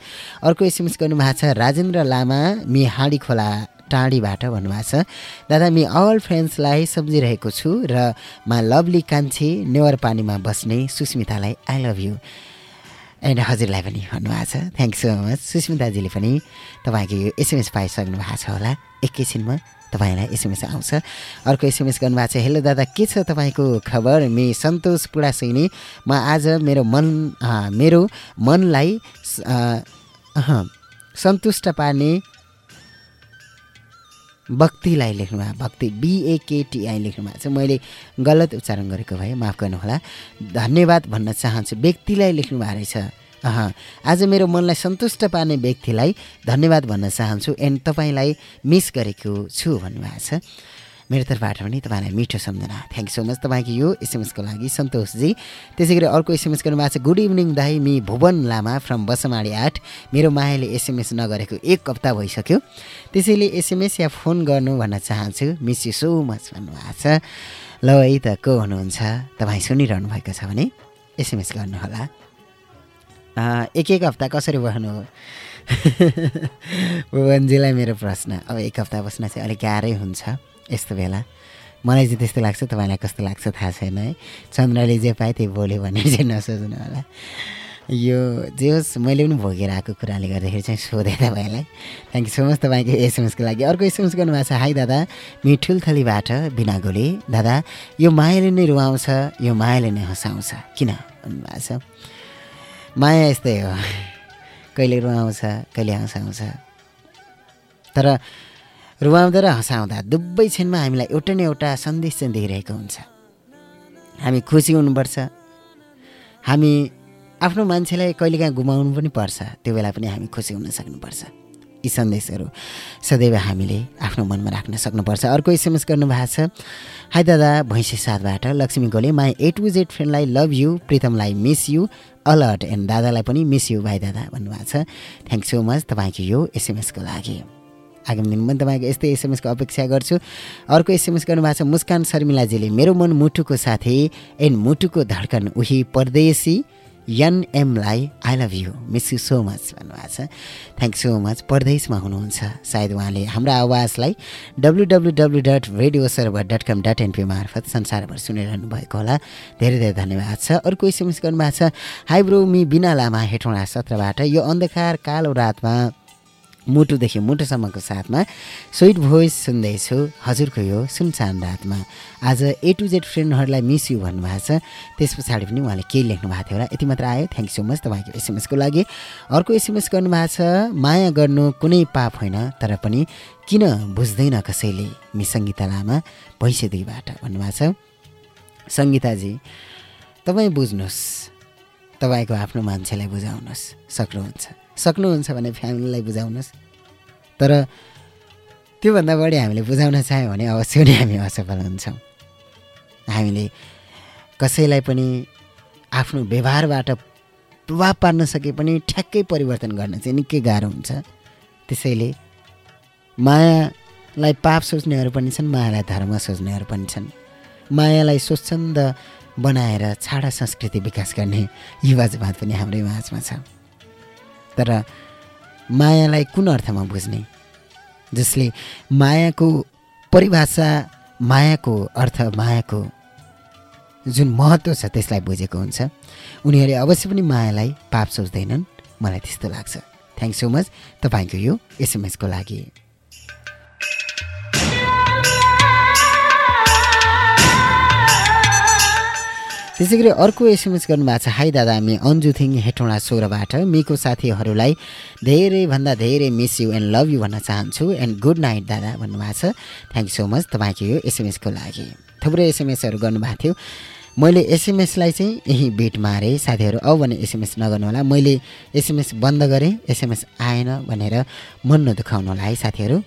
अर्को एसएमएस गर्नुभएको छ राजेन्द्र लामा मि हाँडी खोला टाढीबाट भन्नुभएको छ। दादा मि अल फ्रेन्ड्सलाई सम्झिरहेको छु र मा लभली कान्छी नेवर पानीमा बस्ने सुस्मितालाई आई लभ यु एन्ड हजुरलाई पनि भन्नुभएको छ। थ्याङ्क सो मच सुस्मिताजीले पनि तपाईँको यो एसएमएस पाइसक्नु भएको छ होला। एकैछिनमा तपाईँलाई एसएमएस आउँछ। अर्को एसएमएस गर्नुभएको छ हेलो दादा के छ तपाईँको खबर? मे सन्तोष पुडा सैनी म आज मेरो मन मेरो मनलाई सन्तुष्ट पार्ने भक्तिलाई लेख्नुभयो भक्ति बिएकेटिआई लेख्नु भएको छ मैले गलत उच्चारण गरेको भए माफ गर्नुहोला। धन्यवाद भन्न चाहन्छु। व्यक्तिलाई लेख्नु भएको रहेछ। अह आज मेरो मनलाई सन्तुष्ट पार्ने व्यक्तिलाई धन्यवाद भन्न चाहन्छु। एन्ड तपाईँलाई मिस गरेको छु भन्नुभएको छ। मेरो तर्फबाट पनि तपाईँलाई मिठो सम्झना। थ्याङ्क सो मच तपाईँको यो एसएमएसको लागि सन्तोषजी त्यसै गरी अर्को एसएमएस गर्नुभएको छ गुड इभिनिङ दाई। मि भुवन लामा फ्रम बसमाडी आठ। मेरो मायाले एसएमएस नगरेको एक हप्ता भइसक्यो। त्यसैले एसएमएस या फोन गर्नु भन्न चाहन्छु। मिस यु सो मच भन्नुभएको छ। ल है त को हुनुहुन्छ? तपाईँ सुनिरहनु भएको छ भने एसएमएस गर्नुहोला। एक एक हप्ता कसरी बस्नु? हो भुवनजीलाई मेरो प्रश्न। अब एक हप्ता बस्न चाहिँ अलिक गाह्रै हुन्छ। यस्तो बेला। मलाई चाहिँ त्यस्तो लाग्छ तपाईँलाई कस्तो लाग्छ थाहा छैन है। चन्द्रले जे पाएँ त्यही बोल्यो भने चाहिँ नसोच्नु होला। यो जे होस् मैले पनि भोगेर आएको कुराले गर्दाखेरि चाहिँ सोधेँ तपाईँलाई। थ्याङ्क यू सो मच तपाईँको एसएमएसको लागि। अर्को एसएमएस गर्नुभएको छ हाई दादा। मिठुलथलीबाट बिना गोली। दादा यो मायाले नै रुवाउँछ यो मायाले नै हँसाउँछ। किन भन्नुभएको छ? माया यस्तै हो। कहिले रुवाउँछ कहिले हँसाउँछ। तर रुवाउँदा र हँसाउँदा दुवै क्षणमा हामीलाई एउटा न एउटा सन्देश चाहिँ दिइरहेको हुन्छ। हामी खुसी हुनुपर्छ। हामी आफ्नो मान्छेलाई कहिलेकाहीँ गुमाउनु पनि पर्छ। त्यो बेला पनि हामी खुसी हुन सक्नुपर्छ। यी सन्देशहरू सदैव हामीले आफ्नो मनमा राख्न सक्नुपर्छ। अर्को एसएमएस गर्नुभएको छ हाई दादा भैँसे साथबाट Laxmi Gole my A to Z फ्रेन्डलाई love you प्रितमलाई miss you a lot and दादालाई पनि मिस यु भाइ दादा भन्नुभएको छ। थ्याङ्क सो मच तपाईँको यो एसएमएसको लागि। आगामी दिनमा पनि तपाईँको यस्तै एसएमएसको अपेक्षा गर्छु। अर्को एसएमएस गर्नुभएको छ मुस्कान शर्मिलाजीले मेरो मन मुटुको साथी एन्ड मुटुको धड्कन उही परदेशी एनएमलाई I love you miss you so much भन्नुभएको छ। थ्याङ्क सो मच परदेशमा हुनुहुन्छ। सायद उहाँले हाम्रो आवाजलाई W W W dot radio server dot com dot NP मार्फत संसारभर सुनिरहनु भएको होला। धेरै धेरै धन्यवाद छ। अर्को एसएमएस गर्नुभएको छ हाई ब्रो मी बिना लामा हेटौँडा सत्रबाट यो अन्धकार कालो रातमा मुटुदेखि मुटुसम्मको साथमा स्विट भोइस सुन्दैछु। हजुरको यो सुनसान रातमा। आज ए टु जेड फ्रेन्डहरूलाई मिस यु भन्नुभएको छ। त्यस पछाडि पनि उहाँले केही लेख्नु भएको थियो होला। यति मात्र आयो। थ्याङ्क सो मच तपाईँको एसएमएसको लागि। अर्को एसएमएस गर्नुभएको छ माया गर्नु कुनै पाप होइन तर पनि किन बुझ्दैन कसैले? मि सङ्गीता लामा भैँसे दुईबाट भन्नुभएको छ। सङ्गीताजी तपाईँ बुझ्नुहोस्। तपाईँको आफ्नो मान्छेलाई बुझाउनुहोस्। सक्नुहुन्छ। सक्नुहुन्छ भने फ्यामिलीलाई बुझाउनुहोस्। तर त्योभन्दा बढी हामीले बुझाउन चाह्यौँ भने अवश्य नै हामी असफल हुन्छौँ। हामीले कसैलाई पनि आफ्नो व्यवहारबाट प्रभाव पार्न सके पनि ठ्याक्कै परिवर्तन गर्न चाहिँ निकै गाह्रो हुन्छ। त्यसैले मायालाई पाप सोच्नेहरू पनि छन् मायालाई धर्म सोच्नेहरू पनि छन्। मायालाई स्वच्छन्द बनाएर छाडा संस्कृति विकास गर्ने युवा जमात पनि हाम्रै माझमा छ। तर मायालाई कुन अर्थमा बुझ्ने? जसले मायाको परिभाषा मायाको अर्थ मायाको जुन महत्त्व छ त्यसलाई बुझेको हुन्छ। उनीहरूले अवश्य पनि मायालाई पाप सोच्दैनन्। मलाई त्यस्तो लाग्छ। थ्याङ्क सो मच तपाईँको यो एसएमएसको लागि। त्यसै गरी अर्को एसएमएस गर्नुभएको छ हाई दादा हामी अन्जु थिङ हेटौँडा सोह्रबाट। मिको साथीहरूलाई धेरैभन्दा धेरै miss you and love you भन्न चाहन्छु एन्ड गुड नाइट दादा भन्नुभएको छ। थ्याङ्क सो मच तपाईँको यो एसएमएसको लागि। थुप्रै एसएमएसहरू गर्नुभएको थियो। मैले एसएमएसलाई चाहिँ यहीँ बिट मारेँ। साथीहरू औ भने एसएमएस नगर्नु होला मैले एसएमएस बन्द गरेँ। एसएमएस आएन भनेर मन नदुखाउनु होला है साथीहरू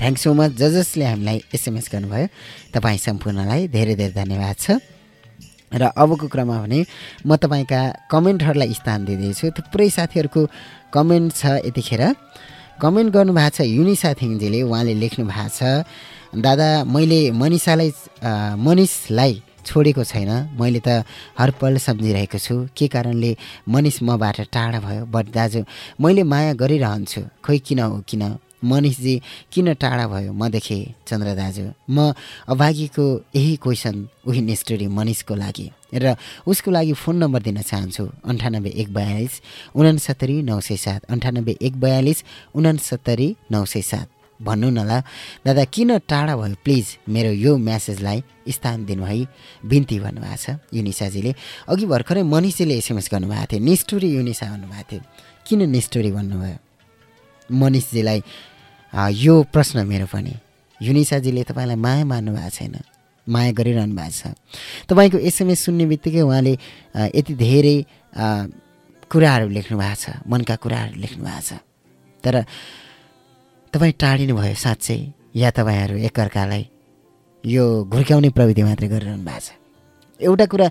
थ्याङ्क सो मच ज जसले हामीलाई एसएमएस गर्नुभयो तपाईँ सम्पूर्णलाई धेरै धेरै धन्यवाद छ। र अबको क्रममा भने म तपाईँका कमेन्टहरूलाई स्थान दिँदैछु। थुप्रै साथीहरूको कमेन्ट छ यतिखेर। कमेन्ट गर्नुभएको छ युनिसा थिङजीले उहाँले लेख्नु भएको छ दादा मैले मनिषालाई मनिषलाई छोडेको छैन। मैले त हर पल सम्झिरहेको छु। के कारणले मनिष मबाट टाढा भयो? बट दाजु मैले माया गरिरहन्छु। खोइ किन हो किन? मनिषजी किन टाढा भयो? मदेखि चन्द्र दाजु म अभागीको यही क्वेसन उही निष्ठुरी मनिषको लागि र उसको लागि फोन नम्बर दिन चाहन्छु। अन्ठानब्बे एक बयालिस उनासत्तरी नौ सय सात। अन्ठानब्बे एक बयालिस उनासत्तरी नौ सय सात। भन्नु न ल दादा किन टाढा भयो? प्लिज मेरो यो म्यासेजलाई स्थान दिनुभई बिन्ती भन्नुभएको छ युनिसाजीले। अघि भर्खरै मनिषजीले एसएमएस गर्नुभएको थियो। निष्ठुरी युनिसा भन्नुभएको थियो। किन निष्ठुरी भन्नुभयो? मनिषजीलाई यो प्रश्न मेरो पनि। युनिसाजीले तपाईँलाई माया मान्नु भएको छैन। माया गरिरहनु भएको छ। तपाईँको एसएमएस सुन्ने बित्तिकै उहाँले यति धेरै कुराहरू लेख्नु भएको छ। मनका कुराहरू लेख्नु भएको छ। तर तपाईँ टाढिनु भयो साँच्चै या तपाईँहरू एकअर्कालाई यो घुर्क्याउने प्रविधि मात्रै गरिरहनु भएको छ। एउटा कुरा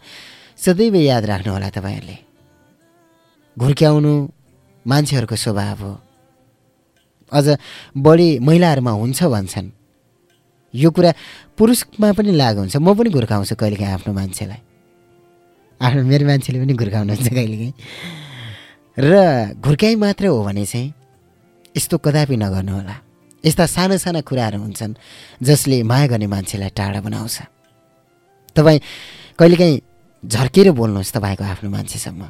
सदैव याद राख्नु होला तपाईँहरूले। घुर्क्याउनु मान्छेहरूको स्वभाव हो। अझ बढी महिलाहरूमा हुन्छ भन्छन्। यो कुरा पुरुषमा पनि लागु हुन्छ। म पनि घुर्काउँछु कहिलेकाहीँ आफ्नो मान्छेलाई। आफ्नो मेरो मान्छेले पनि घुर्काउनुहुन्छ कहिलेकाहीँ। र घुर्काइ मात्रै हो भने चाहिँ यस्तो कदापि नगर्नु होला। यस्ता साना साना कुराहरू हुन्छन् जसले माया गर्ने मान्छेलाई टाढा बनाउँछ। तपाईँ कहिलेकाहीँ झर्केर बोल्नुहोस् तपाईँको आफ्नो मान्छेसम्म।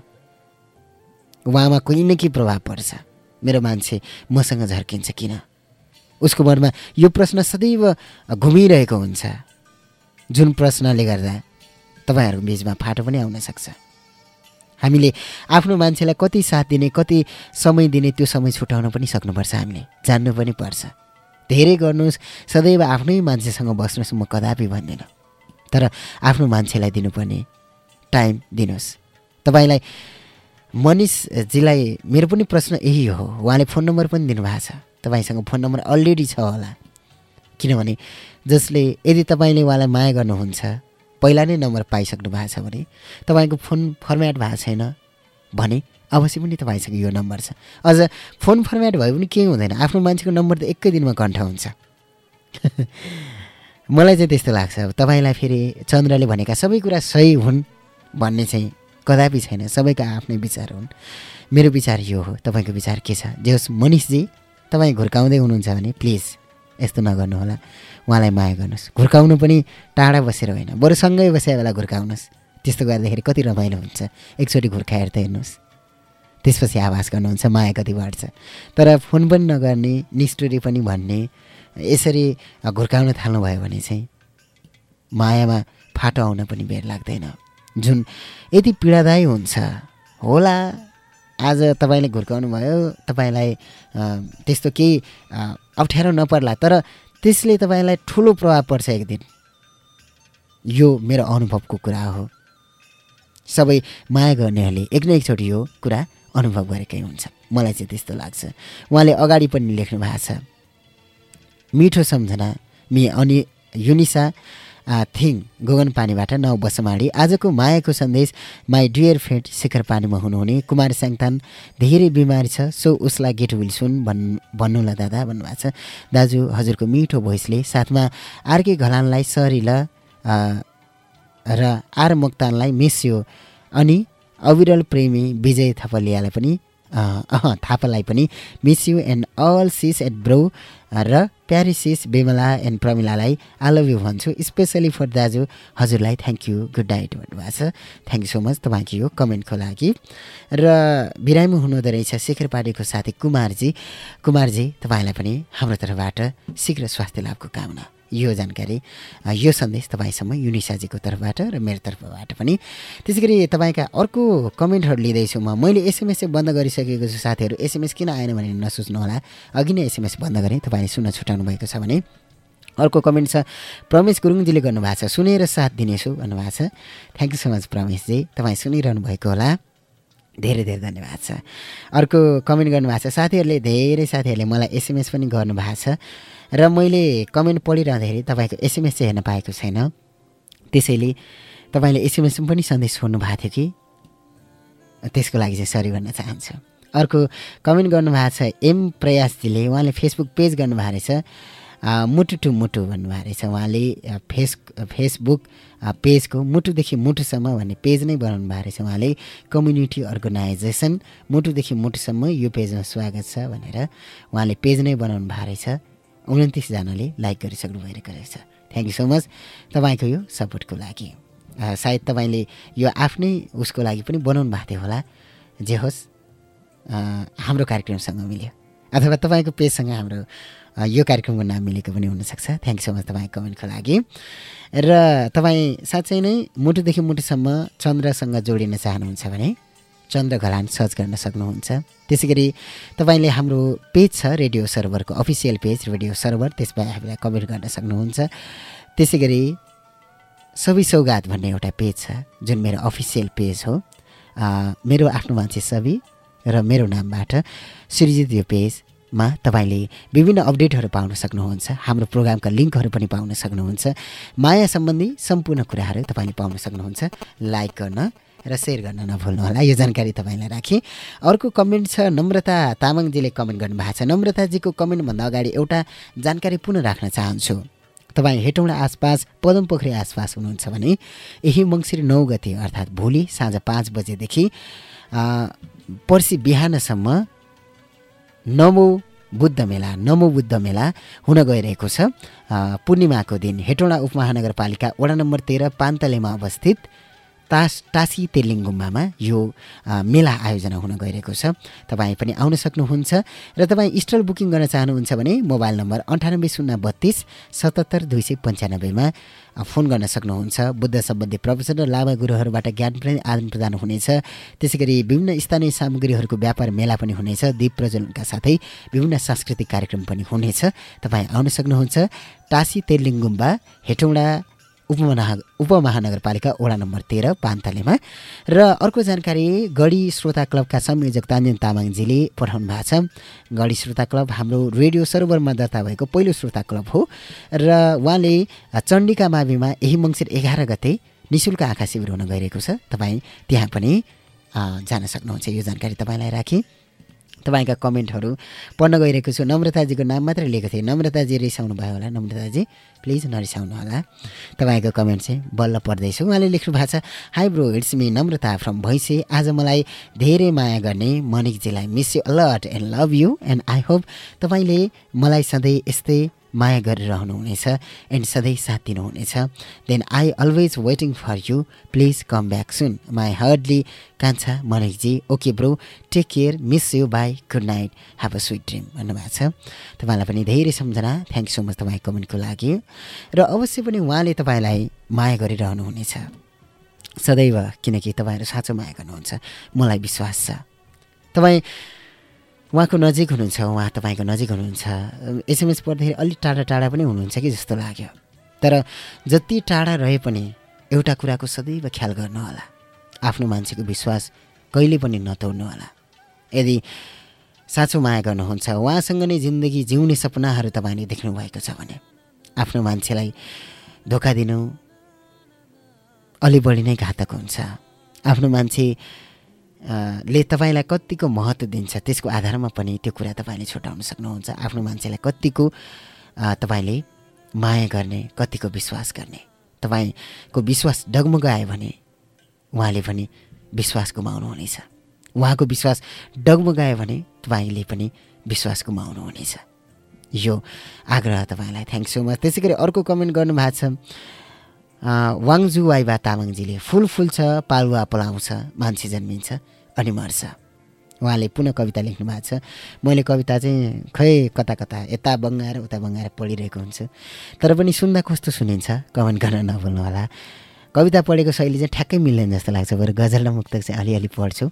उहाँमा कोही न केही प्रभाव पर्छ। मेरो मान्छे मसँग झर्किन्छ किन? उसको मनमा यो प्रश्न सदैव घुमिरहेको हुन्छ। जुन प्रश्नले गर्दा तपाईँहरूको बिचमा फाटो पनि आउन सक्छ। हामीले आफ्नो मान्छेलाई कति साथ दिने कति समय दिने त्यो समय छुट्याउन पनि सक्नुपर्छ हामीले। जान्नु पनि पर्छ। धेरै गर्नुहोस् सदैव आफ्नै मान्छेसँग बस्नुहोस् म कदापि भन्दिनँ। तर आफ्नो मान्छेलाई दिनुपर्ने टाइम दिनुहोस्। तपाईँलाई मनिषजीलाई मेरो पनि प्रश्न यही हो। उहाँले फोन नम्बर पनि दिनुभएको छ। तपाईँसँग फोन नम्बर अलरेडी छ होला। किनभने जसले यदि तपाईँले उहाँलाई माया गर्नुहुन्छ पहिला नै नम्बर पाइसक्नु भएको छ भने तपाईँको फोन फर्मेट भएको छैन भने अवश्य पनि तपाईँसँग यो नम्बर छ। अझ फोन फर्मेट भयो भने केही हुँदैन। आफ्नो मान्छेको नम्बर त एकै दिनमा कण्ठ हुन्छ। मलाई चाहिँ त्यस्तो लाग्छ। तपाईँलाई फेरि चन्द्रले भनेका सबै कुरा सही हुन् भन्ने चाहिँ कदापि छैन सबैका आफ्नै विचार हुन्। मेरो विचार यो हो तपाईँको विचार के छ? जे होस् मनिषजी तपाईँ घुर्काउँदै हुनुहुन्छ भने प्लिज यस्तो नगर्नुहोला। उहाँलाई माया गर्नुहोस्। घुर्काउनु पनि टाढा बसेर होइन बरु सँगै बसेर बेला घुर्काउनुहोस्। त्यस्तो गर्दाखेरि कति रमाइलो हुन्छ। एकचोटि घुर्काएर त हेर्नुहोस्। त्यसपछि आवाज गर्नुहुन्छ माया कति बढ्छ। तर फोन पनि नगर्ने निष्ठुरी पनि भन्ने यसरी घुर्काउन थाल्नुभयो भने चाहिँ मायामा फाटो आउन पनि बेर लाग्दैन। जुन यति पीडादायी हुन्छ होला। आज तपाईँले घुर्काउनु भयो तपाईँलाई त्यस्तो केही अप्ठ्यारो नपर्ला तर त्यसले तपाईँलाई ठुलो प्रभाव पर्छ एक दिन यो मेरो अनुभवको कुरा हो। सबै माया गर्नेहरूले एक न एकचोटि यो कुरा अनुभव गरेकै हुन्छ। मलाई चाहिँ त्यस्तो लाग्छ। उहाँले अगाडि पनि लेख्नु भएको छ। मिठो सम्झना मि अनि युनिसा थिङ गोगन पानीबाट नौ बसमाडी। आजको मायाको सन्देश माई डियर फ्रेन्ड शिखर पानीमा हुनुहुने। कुमार स्याङतान धेरै बिमारी छ सो उसलाई गेट विल सुन भन् भन्नुला दादा भन्नुभएको छ। दाजु हजुरको मिठो भोइसले साथमा आरके घलानलाई सरी ल र आर मोक्तानलाई मिस्यो अनि अविरल प्रेमी विजय थपलियालाई पनि अह थापालाई पनि miss you and all sis at bro र प्यारिसिस बेमला एन्ड प्रमिलालाई आई लभ यु भन्छु स्पेसली फर दाजु। हजुरलाई थ्याङ्क यू गुड नाइट भन्नुभएको छ। थ्याङ्क यू सो मच तपाईँको यो कमेन्टको लागि। र बिरामी हुनुहुँदो रहेछ शेखर पार्टीको साथी कुमारजी। कुमारजी तपाईँलाई पनि हाम्रो तर्फबाट शीघ्र स्वास्थ्य लाभको कामना। यो जानकारी यो सन्देश तपाईँसम्म युनिसाजीको तर्फबाट र मेरो तर्फबाट पनि। त्यसै गरी तपाईँका अर्को कमेन्टहरू लिँदैछु म। मैले एसएमएस चाहिँ बन्द गरिसकेको छु साथीहरू। एसएमएस किन आएन भनेर नसोच्नु होला अघि नै एसएमएस बन्द गरेँ तपाईँले सुन्न छुट्याउनु भएको छ भने। अर्को कमेन्ट छ प्रमेश गुरुङजीले गर्नुभएको छ सुनेर साथ दिनेछु भन्नुभएको छ। थ्याङ्क यू सो मच प्रमेशजी। तपाईँ सुनिरहनु भएको होला। धेरै धेरै धन्यवाद छ। अर्को कमेन्ट गर्नुभएको छ साथीहरूले धेरै साथीहरूले मलाई एसएमएस पनि गर्नुभएको छ र मैले कमेन्ट पढिरहँदाखेरि तपाईँको एसएमएस चाहिँ हेर्न पाएको छैन। त्यसैले तपाईँले एसएमएसमा पनि सन्देश छोड्नु भएको थियो कि? त्यसको लागि चाहिँ सरी भन्न चाहन्छु। अर्को कमेन्ट गर्नुभएको छ एम प्रयासजीले उहाँले फेसबुक पेज गर्नुभएको रहेछ। मुटु टु मुटु भन्नुभएको रहेछ। उहाँले फेस फेसबुक पेजको मुटुदेखि मुटुसम्म भन्ने पेज नै बनाउनु भएको रहेछ। उहाँले कम्युनिटी अर्गनाइजेसन मुटुदेखि मुटुसम्म यो पेजमा स्वागत छ भनेर उहाँले पेज नै बनाउनु भएको रहेछ। उन्तिसजनाले लाइक गरिसक्नु भइरहेको रहेछ। थ्याङ्क यू सो मच तपाईँको यो सपोर्टको लागि। सायद तपाईँले यो आफ्नै उसको लागि पनि बनाउनु भएको थियो होला। जे होस् हाम्रो कार्यक्रमसँग मिल्यो। अथवा तपाईँको पेजसँग हाम्रो यो कार्यक्रमको नाम मिलेको पनि हुनसक्छ। थ्याङ्क यू सो मच तपाईँको कमेन्टको लागि। र तपाईँ साँच्चै नै मुटुदेखि मुटुसम्म चन्द्रसँग जोडिन चाहनुहुन्छ भने चन्द्र घलान सर्च गर्न सक्नुहुन्छ। त्यसै गरी तपाईँले हाम्रो पेज छ रेडियो सर्भरको अफिसियल पेज रेडियो सर्भर त्यसमा हामीलाई कमेन्ट गर्न सक्नुहुन्छ। त्यसै गरी सबै सौगात भन्ने एउटा पेज छ जुन मेरो अफिसियल पेज हो। मेरो आफ्नो मान्छे सबै र मेरो नामबाट सृजित यो पेजमा तपाईँले विभिन्न अपडेटहरू पाउन सक्नुहुन्छ हाम्रो प्रोग्रामका लिङ्कहरू पनि पाउन सक्नुहुन्छ। माया सम्बन्धी सम्पूर्ण कुराहरू तपाईँले पाउन सक्नुहुन्छ। लाइक गर्न र सेयर गर्न नभुल्नुहोला यो जानकारी तपाईँलाई राखेँ। अर्को कमेन्ट छ नम्रता तामाङजीले कमेन्ट गर्नुभएको छ। नम्रताजीको कमेन्टभन्दा अगाडि एउटा जानकारी पुनः राख्न चाहन्छु। तपाईँ हेटौँडा आसपास पदमपोखरी आसपास हुनुहुन्छ भने यही मङ्सिर नौ गते अर्थात् भोलि साँझ पाँच बजेदेखि पर्सि बिहानसम्म नमो बुद्ध मेला नमो बुद्ध मेला हुन गइरहेको छ। पूर्णिमाको दिन हेटौँडा उपमहानगरपालिका वडा नम्बर तेह्र पान्तलेमा अवस्थित। तास टासी तेलिङ गुम्बामा यो मेला आयोजना हुन गइरहेको छ। तपाईँ पनि आउन सक्नुहुन्छ र तपाईँ स्टल बुकिङ गर्न चाहनुहुन्छ भने मोबाइल नम्बर अन्ठानब्बे शून्य बत्तिस सतहत्तर दुई सय पन्चानब्बेमा फोन गर्न सक्नुहुन्छ। बुद्ध सम्बन्धी प्रवचन र लामा गुरुहरूबाट ज्ञान पनि आदान प्रदान हुनेछ। त्यसै गरी विभिन्न स्थानीय सामग्रीहरूको व्यापार मेला पनि हुनेछ। दीप प्रज्वलनका साथै विभिन्न सांस्कृतिक कार्यक्रम पनि हुनेछ। तपाईँ आउन सक्नुहुन्छ। टासी तेलिङ गुम्बा हेटौँडा उपमहा उपमहानगरपालिका वडा नम्बर तेह्र पान्तलेमा र अर्को जानकारी गढी श्रोता क्लबका संयोजक तान्जेन तामाङजीले पठाउनु भएको छ। गढी श्रोता क्लब हाम्रो रेडियो सर्भरमा दर्ता भएको पहिलो श्रोता क्लब हो। र उहाँले चण्डिका माविमा यही मङ्सिर एघार गते निशुल्क आँखा शिविर हुन गइरहेको छ। तपाईँ त्यहाँ पनि जान सक्नुहुन्छ। यो जानकारी तपाईँलाई राखेँ। तपाईँका कमेन्टहरू पढ्न गइरहेको छु। नम्रताजीको नाम मात्रै लिएको थिएँ। नम्रताजी रिसाउनु भयो होला। नम्रताजी प्लिज नरिसाउनु होला। तपाईँको कमेन्ट चाहिँ बल्ल पढ्दैछु उहाँले लेख्नु भएको छ hi bro it's me Namrata from Bhainse. आज मलाई धेरै माया गर्ने मनिकजीलाई miss you alert and love you and I hope तपाईँले मलाई सधैँ यस्तै माया गरिरहनुहुनेछ एन्ड सधैँ साथ दिनुहुनेछ. Then I always waiting for you please come back soon my hardly कान्छा मनिकजी okay bro take care miss you bye good night have a sweet dream भन्नुभएको छ. तपाईँलाई पनि धेरै सम्झना. थ्याङ्क सो मच तपाईँ कमेन्टको लागि. र अवश्य पनि उहाँले तपाईँलाई माया गरिरहनुहुनेछ सदैव किनकि तपाईँहरू साँचो माया गर्नुहुन्छ. मलाई विश्वास छ. तपाईँ उहाँको नजिक हुनुहुन्छ उहाँ तपाईँको नजिक हुनुहुन्छ। एसएमएस पढ्दाखेरि अलिक टाढा टाढा पनि हुनुहुन्छ कि जस्तो लाग्यो। तर जति टाढा रहे पनि एउटा कुराको सदैव ख्याल गर्नुहोला आफ्नो मान्छेको विश्वास कहिले पनि नतोड्नु होला। यदि साँचो माया गर्नुहुन्छ उहाँसँग नै जिन्दगी जिउने सपनाहरू तपाईँले देख्नु भएको छ भने आफ्नो मान्छेलाई धोका दिनु अलि बढी नै घातक हुन्छ। आफ्नो मान्छे ले तपाईँलाई कतिको महत्त्व दिन्छ? त्यसको आधारमा पनि त्यो कुरा तपाईँले छुट्याउन सक्नुहुन्छ। आफ्नो मान्छेलाई कतिको अ, तपाईँले माया गर्ने कतिको विश्वास गर्ने। तपाईँको विश्वास डगमगायो भने उहाँले पनि विश्वास गुमाउनुहुनेछ उहाँको विश्वास डगमगायो भने तपाईँले पनि विश्वास गुमाउनुहुनेछ यो आग्रह तपाईँलाई। थ्याङ्क सो मच त्यसै गरी अर्को कमेन्ट गर्नुभएको छ। वाङजु वाइबा तामाङजीले फुल फुल्छ पालुवा पलाउँछ मान्छे जन्मिन्छ अनि मर्छ। उहाँले पुनः कविता लेख्नु भएको छ। मैले कविता चाहिँ खै कता कता यता बङ्गाएर उता बङ्गाएर पढिरहेको हुन्छु। तर पनि सुन्दा कस्तो सुनिन्छ कमेन्ट गर्न नभुल्नु होला। कविता पढेको शैली चाहिँ ठ्याक्कै मिल्दैन जस्तो लाग्छ बरु गजल र मुक्तक चाहिँ अलिअलि पढ्छु।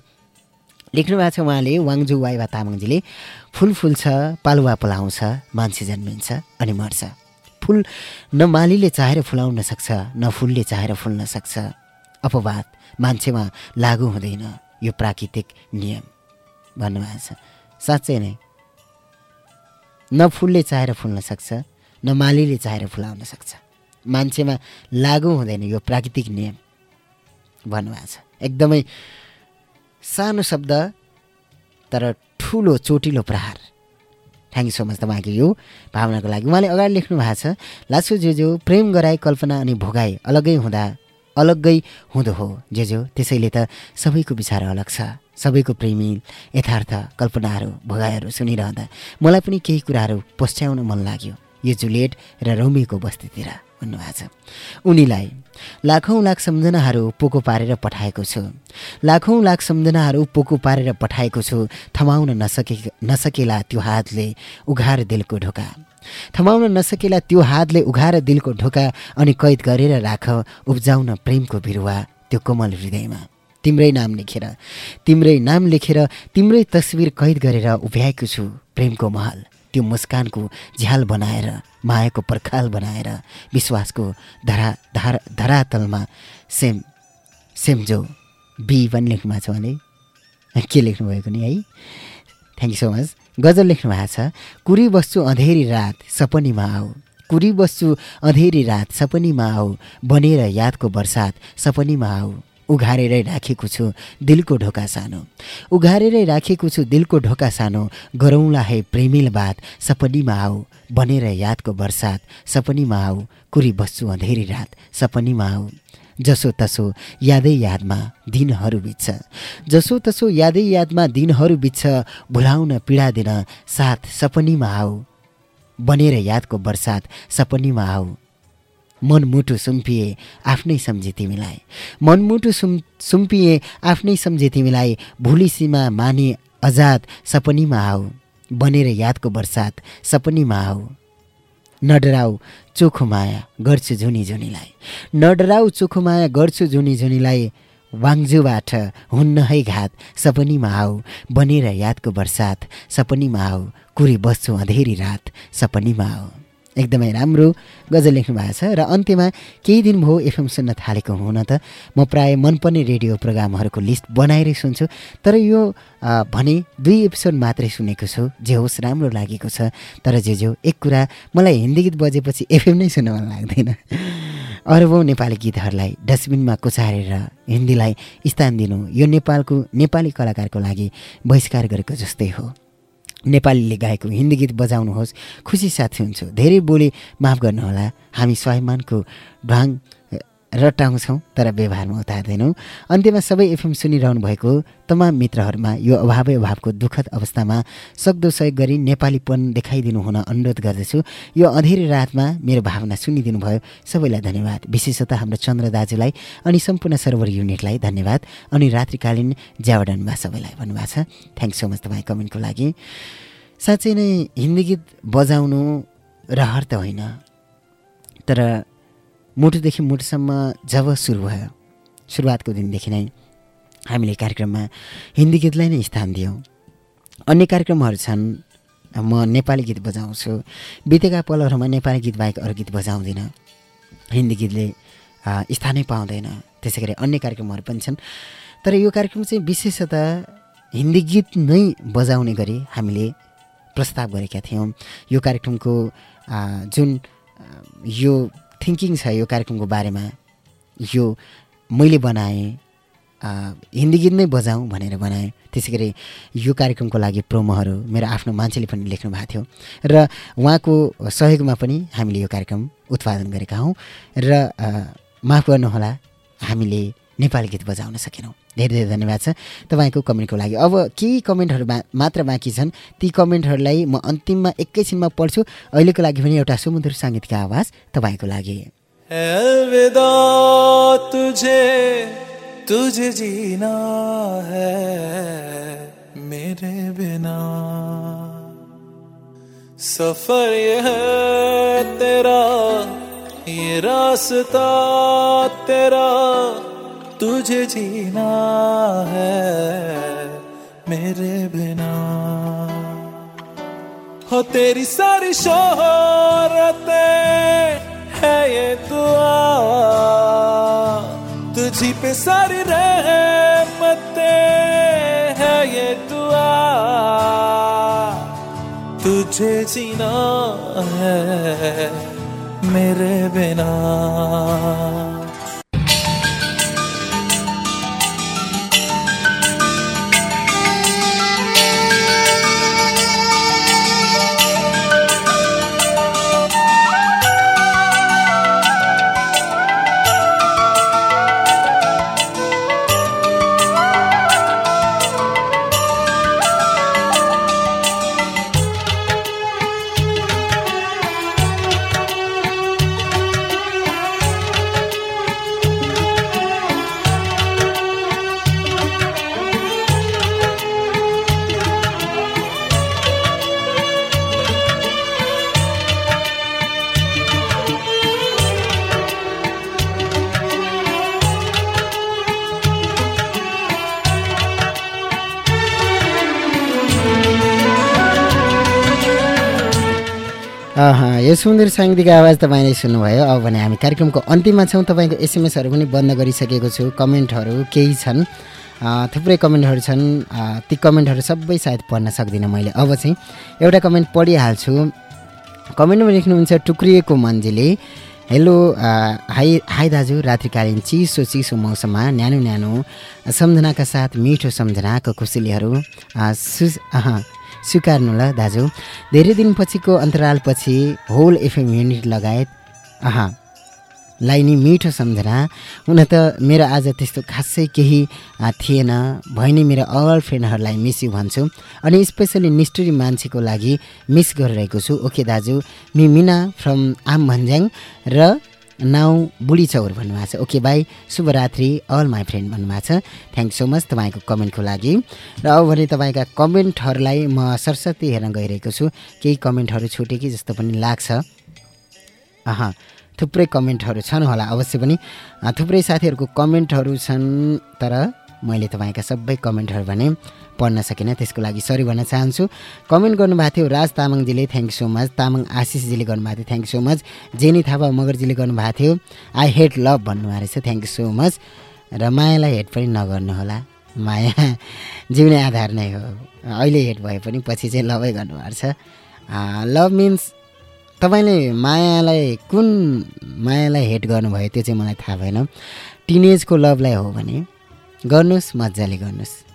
लेख्नु भएको छ उहाँले वाङजु वाइबा तामाङजीले फुल फुल्छ पालुवा पलाउँछ मान्छे जन्मिन्छ अनि मर्छ। फुल न मालीले चाहेर फुलाउन सक्छ न फुलले चाहेर फुल्न सक्छ। अपवाद मान्छेमा लागु हुँदैन यो प्राकृतिक नियम। भन्नुभएको छ। साँच्चै नै। न फुलले चाहेर फुल्न सक्छ न मालीले चाहेर फुलाउन सक्छ। मान्छेमा लागु हुँदैन यो प्राकृतिक नियम। भन्नुभएको छ। एकदमै सानो शब्द तर ठुलो चोटिलो प्रहार। थ्याङ्क यू सो मच तपाईँको यो भावनाको लागि। उहाँले अगाडि लेख्नु भएको छ लासु जे जो प्रेम गराई कल्पना अनि भोगाई अलग्गै हुँदा अलग्गै हुँदो हो। जे जो त्यसैले त सबैको विचार अलग छ। सबैको प्रेमी यथार्थ कल्पनाहरू भोगाइहरू सुनिरहँदा मलाई पनि केही कुराहरू पस्ट्याउन मन लाग्यो। यो जुलियट र रोमीको बस्तीतिर। भन्नुभएको छ। उनीलाई लाखौँ लाख सम्झनाहरू पोको पारेर पठाएको छु। लाखौँ लाख सम्झनाहरू पोको पारेर पठाएको छु। थमाउन नसके नसकेला त्यो हातले उघार दिलको ढोका। थमाउन नसकेला त्यो हातले उघार दिलको ढोका अनि कैद गरेर राख उब्जाउन प्रेमको बिरुवा त्यो कोमल हृदयमा। तिम्रै नाम लेखेर तिम्रै नाम लेखेर तिम्रै तस्विर कैद गरेर उभ्याएको छु प्रेमको महल। त्यो मुस्कानको झ्याल बनाएर मायाको पर्खाल बनाएर विश्वासको धरा धारा धरातलमा सेम सेम्जो बी पनि लेख्नु भएको छ भने? के लेख्नुभएको नि है? थ्याङ्क यू सो मच गजल लेख्नु भएको छ कुरी बस्छु अँधेरी रात सपनीमा आऊ। कुरी बस्छु अँधेरी रात सपनीमा आऊ। बनेर यादको बर्सात सपनीमा आऊ। उघारेरै राखेको छु दिलको ढोका सानो। उघारेरै राखेको छु दिलको ढोका सानो। गरौँला है प्रेमिल बात सपनीमा आऊ बनेर यादको बर्सात। सपनीमा आऊ कुरी बस्छु अँधेरी रात। सपनीमा आऊ जसो तसो यादै यादमा दिनहरू बित्छ। जसो तसो यादै यादमा दिनहरू बित्छ भुलाउन पीडा दिन साथ सपनीमा आऊ। बनेर यादको बर्सात सपनीमा आऊ। मनमुटु सुम्पिए आफ्नै सम्झे तिमीलाई। मनमुटु सुम् सुम्पिए आफ्नै सम्झे तिमीलाई भुली सीमा माने अजाद सपनीमा आऊ बनेर यादको बर्सात सपनीमा आऊ नडराउ चोखो माया गर्छु झुनी झुनीलाई। नडराउ चोखो माया गर्छु झुनी झुनीलाई वाङ्जुबाट हुन्न है घात सपनीमा आऊ बनेर यादको बर्सात सपनीमा आऊ कुरी बस्छु अँधेरी रात सपनीमा आऊ एकदमै राम्रो गजल लेख्नु भएको छ। र अन्त्यमा केही दिन भयो एफएम सुन्न थालेको हुन त म प्रायः मनपर्ने रेडियो प्रोग्रामहरूको लिस्ट बनाएरै सुन्छु। तर यो भने दुई एपिसोड मात्रै सुनेको छु जे होस् राम्रो लागेको छ। तर जे जो एक कुरा मलाई हिन्दी गीत बजेपछि एफएम नै सुन्न मन लाग्दैन। अरबौँ नेपाली गीतहरूलाई डस्टबिनमा कुचारेर हिन्दीलाई स्थान दिनु यो नेपालको नेपाली कलाकारको लागि बहिष्कार गरेको जस्तै हो। नेपालीले गाएको हिन्दी गीत बजाउनुहोस् खुसी साथी हुन्छु। धेरै बोली माफ गर्नुहोला। हामी स्वाभिमानको ढाङ रटाउँछौँ तर व्यवहारमा उतार्दैनौँ। अन्त्यमा सबै एफएम सुनिरहनु भएको तमाम मित्रहरूमा यो अभावै अभावको दुःखद अवस्थामा सक्दो सहयोग गरी नेपालीपन देखाइदिनु हुन अनुरोध गर्दछु। यो अँधेरी रातमा मेरो भावना सुनिदिनु भयो। सबैलाई धन्यवाद। विशेषतः हाम्रो चन्द्र दाजुलाई अनि सम्पूर्ण सर्भर युनिटलाई धन्यवाद। अनि रात्रिकालीन ज्यावडनमा सबैलाई भन्नुभएको छ। थ्याङ्क सो मच तपाईँ कमेन्टको लागि। साँच्चै नै हिन्दी गीत बजाउनु रहर त होइन। तर मुटुदेखि मुटुसम्म जब सुरु भयो सुरुवातको दिनदेखि नै हामीले कार्यक्रममा हिन्दी गीतलाई नै स्थान दियौँ। अन्य कार्यक्रमहरू छन्। म नेपाली गीत बजाउँछु। बितेका पलहरूमा नेपाली गीत बाहेक अरू गीत बजाउँदिनँ। हिन्दी गीतले स्थानै पाउँदैन। त्यसै गरी अन्य कार्यक्रमहरू पनि छन्। तर यो कार्यक्रम चाहिँ विशेषतः हिन्दी गीत नै बजाउने गरी हामीले प्रस्ताव गरेका थियौँ। यो कार्यक्रमको जुन यो थिङ्किङ छ यो कार्यक्रमको बारेमा यो मैले बनाएँ हिन्दी गीत नै बजाउँ भनेर बनाएँ। त्यसै गरी यो कार्यक्रमको लागि प्रोमोहरू मेरो आफ्नो मान्छेले पनि लेख्नु भएको थियो र उहाँको सहयोगमा पनि हामीले यो कार्यक्रम उत्पादन गरेका हौँ र माफ गर्नुहोला हामीले नेपाली गीत बजाउन सकेनौँ। धेरै धेरै धन्यवाद छ। तपाईँको कमेन्टको लागि। अब केही कमेन्टहरू मात्र बाँकी छन्। ती कमेन्टहरूलाई म अन्तिममा एकैछिनमा पढ्छु। अहिलेको लागि पनि एउटा सुमधुर साङ्गीतिक आवाज तपाईँको लागि। तुझे जीना है मेरे बिना। सफर ये है तेरा ये रास्ता तेरा। तुझे जीना है मेरे बिना। हो तेरी सारी शोहरते, है ये दुआ। तुझी पे सारी रहमते, है ये दुआ। तुझे जीना है मेरे बिना। सुन्दर साङ्गीतिक आवाज तपाईँले सुन्नुभयो। अब भने हामी कार्यक्रमको अन्तिममा छौँ। तपाईँको एसएमएसहरू पनि बन्द गरिसकेको छु। कमेन्टहरू केही छन्। थुप्रै कमेन्टहरू छन्। ती कमेन्टहरू सबै सायद पढ्न सक्दिनँ मैले। अब चाहिँ एउटा कमेन्ट पढिहाल्छु। कमेन्टमा लेख्नुहुन्छ टुक्रिएको मन्जीले हेलो हाई हाई दाजु रात्रिकालीन चिसो चिसो मौसममा न्यानो न्यानो सम्झनाका साथ मिठो सम्झनाको खुसिलीहरू सु स्वीकार्नु ल दाजु। धेरै दिनपछिको अन्तरालपछि होल एफएम युनिट लगायत अह लाई नि मिठो सम्झना। हुन त मेरो आज त्यस्तो खासै केही थिएन। भए नि मेरो अल फ्रेन्डहरूलाई मिस यु भन्छु। अनि स्पेसली निष्ठुरी मान्छेको लागि मिस गरिरहेको छु। ओके दाजु। मि मिना फ्रम आम भन्ज्याङ र नाउ बुढी चौर भन्नुभएको छ। Okay bye. शुभरात्रि अल माई फ्रेन्ड भन्नुभएको छ। थ्याङ्क सो मच तपाईँको कमेन्टको लागि। र अब भने तपाईँका कमेन्टहरूलाई म सरस्वती हेर्न गइरहेको छु। केही कमेन्टहरू छुटे कि जस्तो पनि लाग्छ। अह थुप्रै कमेन्टहरू छन् होला अवश्य पनि। थुप्रै साथीहरूको कमेन्टहरू छन् तर मैले तपाईँका सबै कमेन्टहरू भने पढ्न सकिनँ त्यसको लागि सरी भन्न चाहन्छु। कमेन्ट गर्नुभएको थियो राज तामाङजीले थ्याङ्क सो मच तामाङ आशिषजीले गर्नुभएको थियो thank so much Jenny Thapa मगरजीले गर्नुभएको थियो आई हेट लभ भन्नुभएको रहेछ थ्याङ्क सो मच र मायालाई हेट पनि नगर्नु होला माया जिउने आधार नै हो। अहिले हेट भए पनि पछि चाहिँ लभै गर्नुभएको छ। लभ मिन्स तपाईँले मायालाई कुन मायालाई हेट गर्नुभयो त्यो चाहिँ मलाई थाहा भएन। टिनेजको लभलाई हो भने गर्नुहोस् मजाले गर्नुहोस्।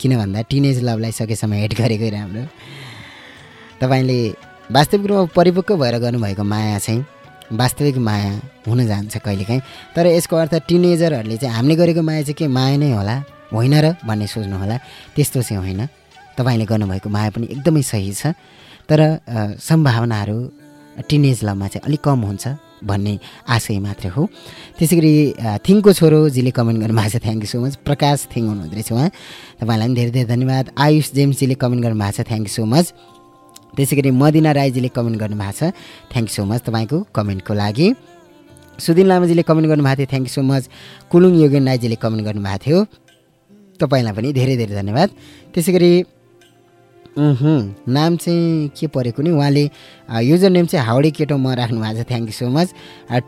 किन भन्दा टिनेज लभलाई सकेसम्म हेट गरेकै राम्रो। तपाईँले वास्तविक रूपमा परिपक्व भएर गर्नुभएको माया चाहिँ वास्तविक माया हुन जान्छ कहिलेकाहीँ। तर यसको अर्थ टिनेजरहरूले चाहिँ हामीले गरेको माया चाहिँ के? माया नै होला होइन र भन्ने सोच्नु होला त्यस्तो चाहिँ होइन। तपाईँले गर्नुभएको माया पनि एकदमै सही छ। तर सम्भावनाहरू टिनेज लभमा चाहिँ अलिक कम हुन्छ। भन्ने आशय मात्र हो। त्यसै गरी थिङको छोरोजीले कमेन्ट गर्नुभएको छ। Thank you so much Prakash Thing हुनुहुँदो रहेछ उहाँ। तपाईँलाई पनि धेरै धेरै धन्यवाद। आयुष जेम्सजीले कमेन्ट गर्नुभएको छ। थ्याङ्क यू सो मच त्यसै गरी मदिना राईजीले कमेन्ट गर्नुभएको छ। थ्याङ्क यू सो मच तपाईँको कमेन्टको लागि। सुदिन लामाजीले कमेन्ट गर्नुभएको थियो। Thank you so much Kulung Yogen राईजीले comment गर्नुभएको थियो। तपाईँलाई पनि धेरै धेरै धन्यवाद। त्यसै गरी नाम चाहिँ के परेको नि उहाँले युजर नेम चाहिँ हाउडी केटो म राख्नु भएको छ थ्याङ्क यू सो मच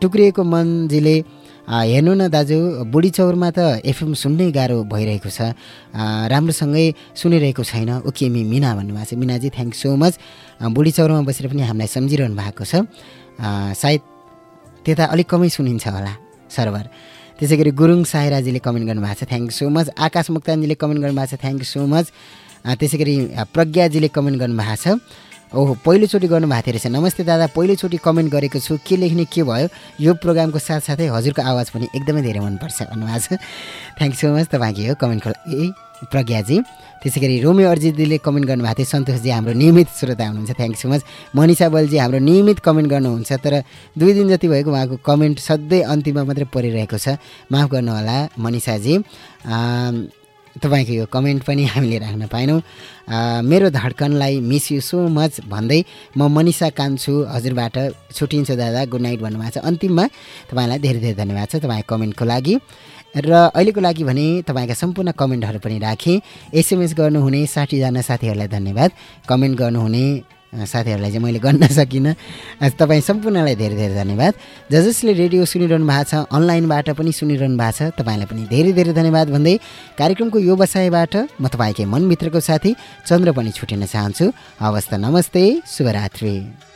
टुक्रिएको मनजीले हेर्नु न दाजु बुढी चौरमा त एफएम सुन्नै गाह्रो भइरहेको छ। राम्रोसँगै सुनिरहेको छैन। ओके मि मिना भन्नुभएको छ। मिनाजी थ्याङ्क सो मच बुढी चौरमा बसेर पनि हामीलाई सम्झिरहनु भएको छ। सायद त्यता अलिक कमै सुनिन्छ होला सर्भर त्यसै गरी गुरुङ सायराजीले कमेन्ट गर्नुभएको छ। थ्याङ्क सो मच आकाश मुक्तानजीले कमेन्ट गर्नुभएको छ। थ्याङ्क सो मच त्यसै गरी प्रज्ञाजीले कमेन्ट गर्नुभएको छ। ओहो पहिलोचोटि गर्नुभएको थियो रहेछ। नमस्ते दादा पहिलोचोटि कमेन्ट गरेको छु। के लेख्ने के भयो? यो प्रोग्रामको साथसाथै हजुरको आवाज पनि एकदमै धेरै मनपर्छ भन्नुभएको छ। थ्याङ्क सो मच तपाईँको यो कमेन्टको ए प्रज्ञाजी। त्यसै गरी रोमी अर्जितजीले कमेन्ट गर्नुभएको थियो। सन्तोषजी हाम्रो नियमित श्रोता हुनुहुन्छ। थ्याङ्क सो मच मनिषा बलजी हाम्रो नियमित कमेन्ट गर्नुहुन्छ। तर दुई दिन जति भएको उहाँको कमेन्ट सधैँ अन्तिममा मात्रै परिरहेको छ। माफ गर्नुहोला मनिषाजी। तपाईँको यो कमेन्ट पनि हामीले राख्न पाएनौँ। मेरो धड्कनलाई मिस यु सो मच भन्दै म मनिषा कान्छु हजुरबाट छुट्टिन्छु दादा गुड नाइट भन्नुभएको छ। अन्तिममा तपाईँलाई धेरै धेरै धन्यवाद छ तपाईँको कमेन्टको लागि। र अहिलेको लागि भने तपाईँका सम्पूर्ण कमेन्टहरू पनि राखेँ। एसएमएस गर्नुहुने साठीजना साथीहरूलाई धन्यवाद। कमेन्ट गर्नुहुने साथीहरूलाई चाहिँ मैले गर्न सकिनँ। तपाईँ सम्पूर्णलाई धेरै धेरै धन्यवाद। ज जसले रेडियो सुनिरहनु भएको छ अनलाइनबाट पनि सुनिरहनु भएको छ तपाईँलाई पनि धेरै धेरै धन्यवाद भन्दै कार्यक्रमको यो बसाइबाट म तपाईँकै मनभित्रको साथी चन्द्र पनि छुटिन चाहन्छु। हवस् त नमस्ते शुभरात्री।